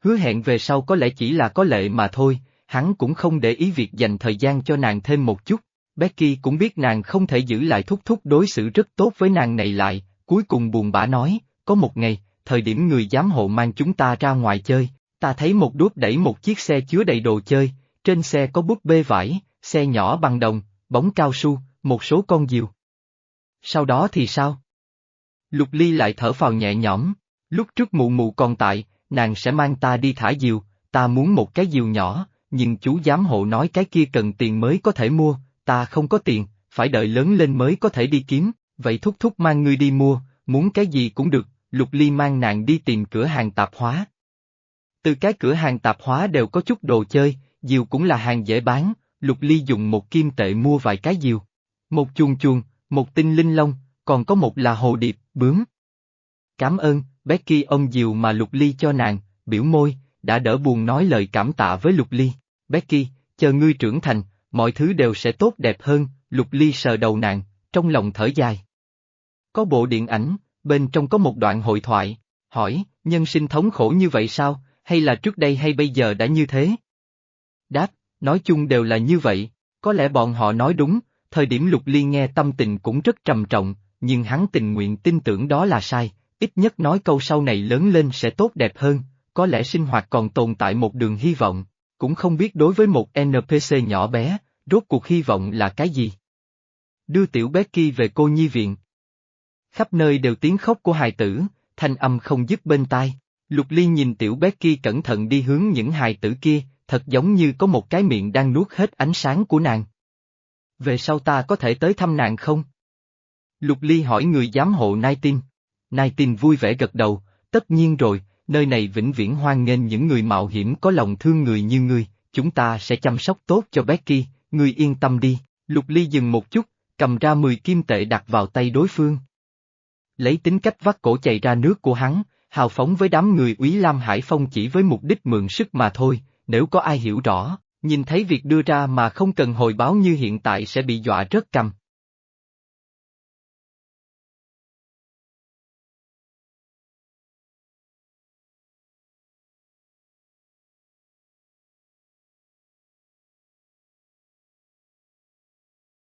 Hứa hẹn về sau có lẽ chỉ là có lệ mà thôi, hắn cũng không để ý việc dành thời gian cho nàng thêm một chút. Becky cũng biết nàng không thể giữ lại thúc thúc đối xử rất tốt với nàng này lại, cuối cùng buồn bã nói, có một ngày, thời điểm người giám hộ mang chúng ta ra ngoài chơi, ta thấy một đốt đẩy một chiếc xe chứa đầy đồ chơi, trên xe có búp bê vải, xe nhỏ bằng đồng, bóng cao su, một số con diều. Sau đó thì sao? Lục Ly lại thở phào nhẹ nhõm, lúc trước mụ mụ còn tại, nàng sẽ mang ta đi thả diều, ta muốn một cái diều nhỏ, nhưng chú giám hộ nói cái kia cần tiền mới có thể mua, ta không có tiền, phải đợi lớn lên mới có thể đi kiếm, vậy thúc thúc mang ngươi đi mua, muốn cái gì cũng được, Lục Ly mang nàng đi tìm cửa hàng tạp hóa. Từ cái cửa hàng tạp hóa đều có chút đồ chơi, diều cũng là hàng dễ bán, Lục Ly dùng một kim tệ mua vài cái diều. Một chuồng chuồng, một tinh linh long, còn có một là hồ điệp, bướm. Cảm ơn, Becky ông diều mà Lục Ly cho nàng, biểu môi, đã đỡ buồn nói lời cảm tạ với Lục Ly. Becky, chờ ngươi trưởng thành, mọi thứ đều sẽ tốt đẹp hơn, Lục Ly sờ đầu nàng, trong lòng thở dài. Có bộ điện ảnh, bên trong có một đoạn hội thoại, hỏi, nhân sinh thống khổ như vậy sao, hay là trước đây hay bây giờ đã như thế? Đáp, nói chung đều là như vậy, có lẽ bọn họ nói đúng, thời điểm Lục Ly nghe tâm tình cũng rất trầm trọng, nhưng hắn tình nguyện tin tưởng đó là sai, ít nhất nói câu sau này lớn lên sẽ tốt đẹp hơn, có lẽ sinh hoạt còn tồn tại một đường hy vọng, cũng không biết đối với một NPC nhỏ bé, rốt cuộc hy vọng là cái gì. Đưa tiểu Becky về cô nhi viện. Khắp nơi đều tiếng khóc của hài tử, thanh âm không dứt bên tai. Lục Ly nhìn tiểu Becky cẩn thận đi hướng những hài tử kia, thật giống như có một cái miệng đang nuốt hết ánh sáng của nàng. Về sau ta có thể tới thăm nàng không? Lục Ly hỏi người giám hộ Nai Tin. Nai Tin vui vẻ gật đầu, tất nhiên rồi, nơi này vĩnh viễn hoan nghênh những người mạo hiểm có lòng thương người như ngươi, chúng ta sẽ chăm sóc tốt cho Becky, ngươi yên tâm đi. Lục Ly dừng một chút, cầm ra 10 kim tệ đặt vào tay đối phương. Lấy tính cách vắt cổ chạy ra nước của hắn, hào phóng với đám người úy Lam Hải Phong chỉ với mục đích mượn sức mà thôi, nếu có ai hiểu rõ, nhìn thấy việc đưa ra mà không cần hồi báo như hiện tại sẽ bị dọa rất cầm.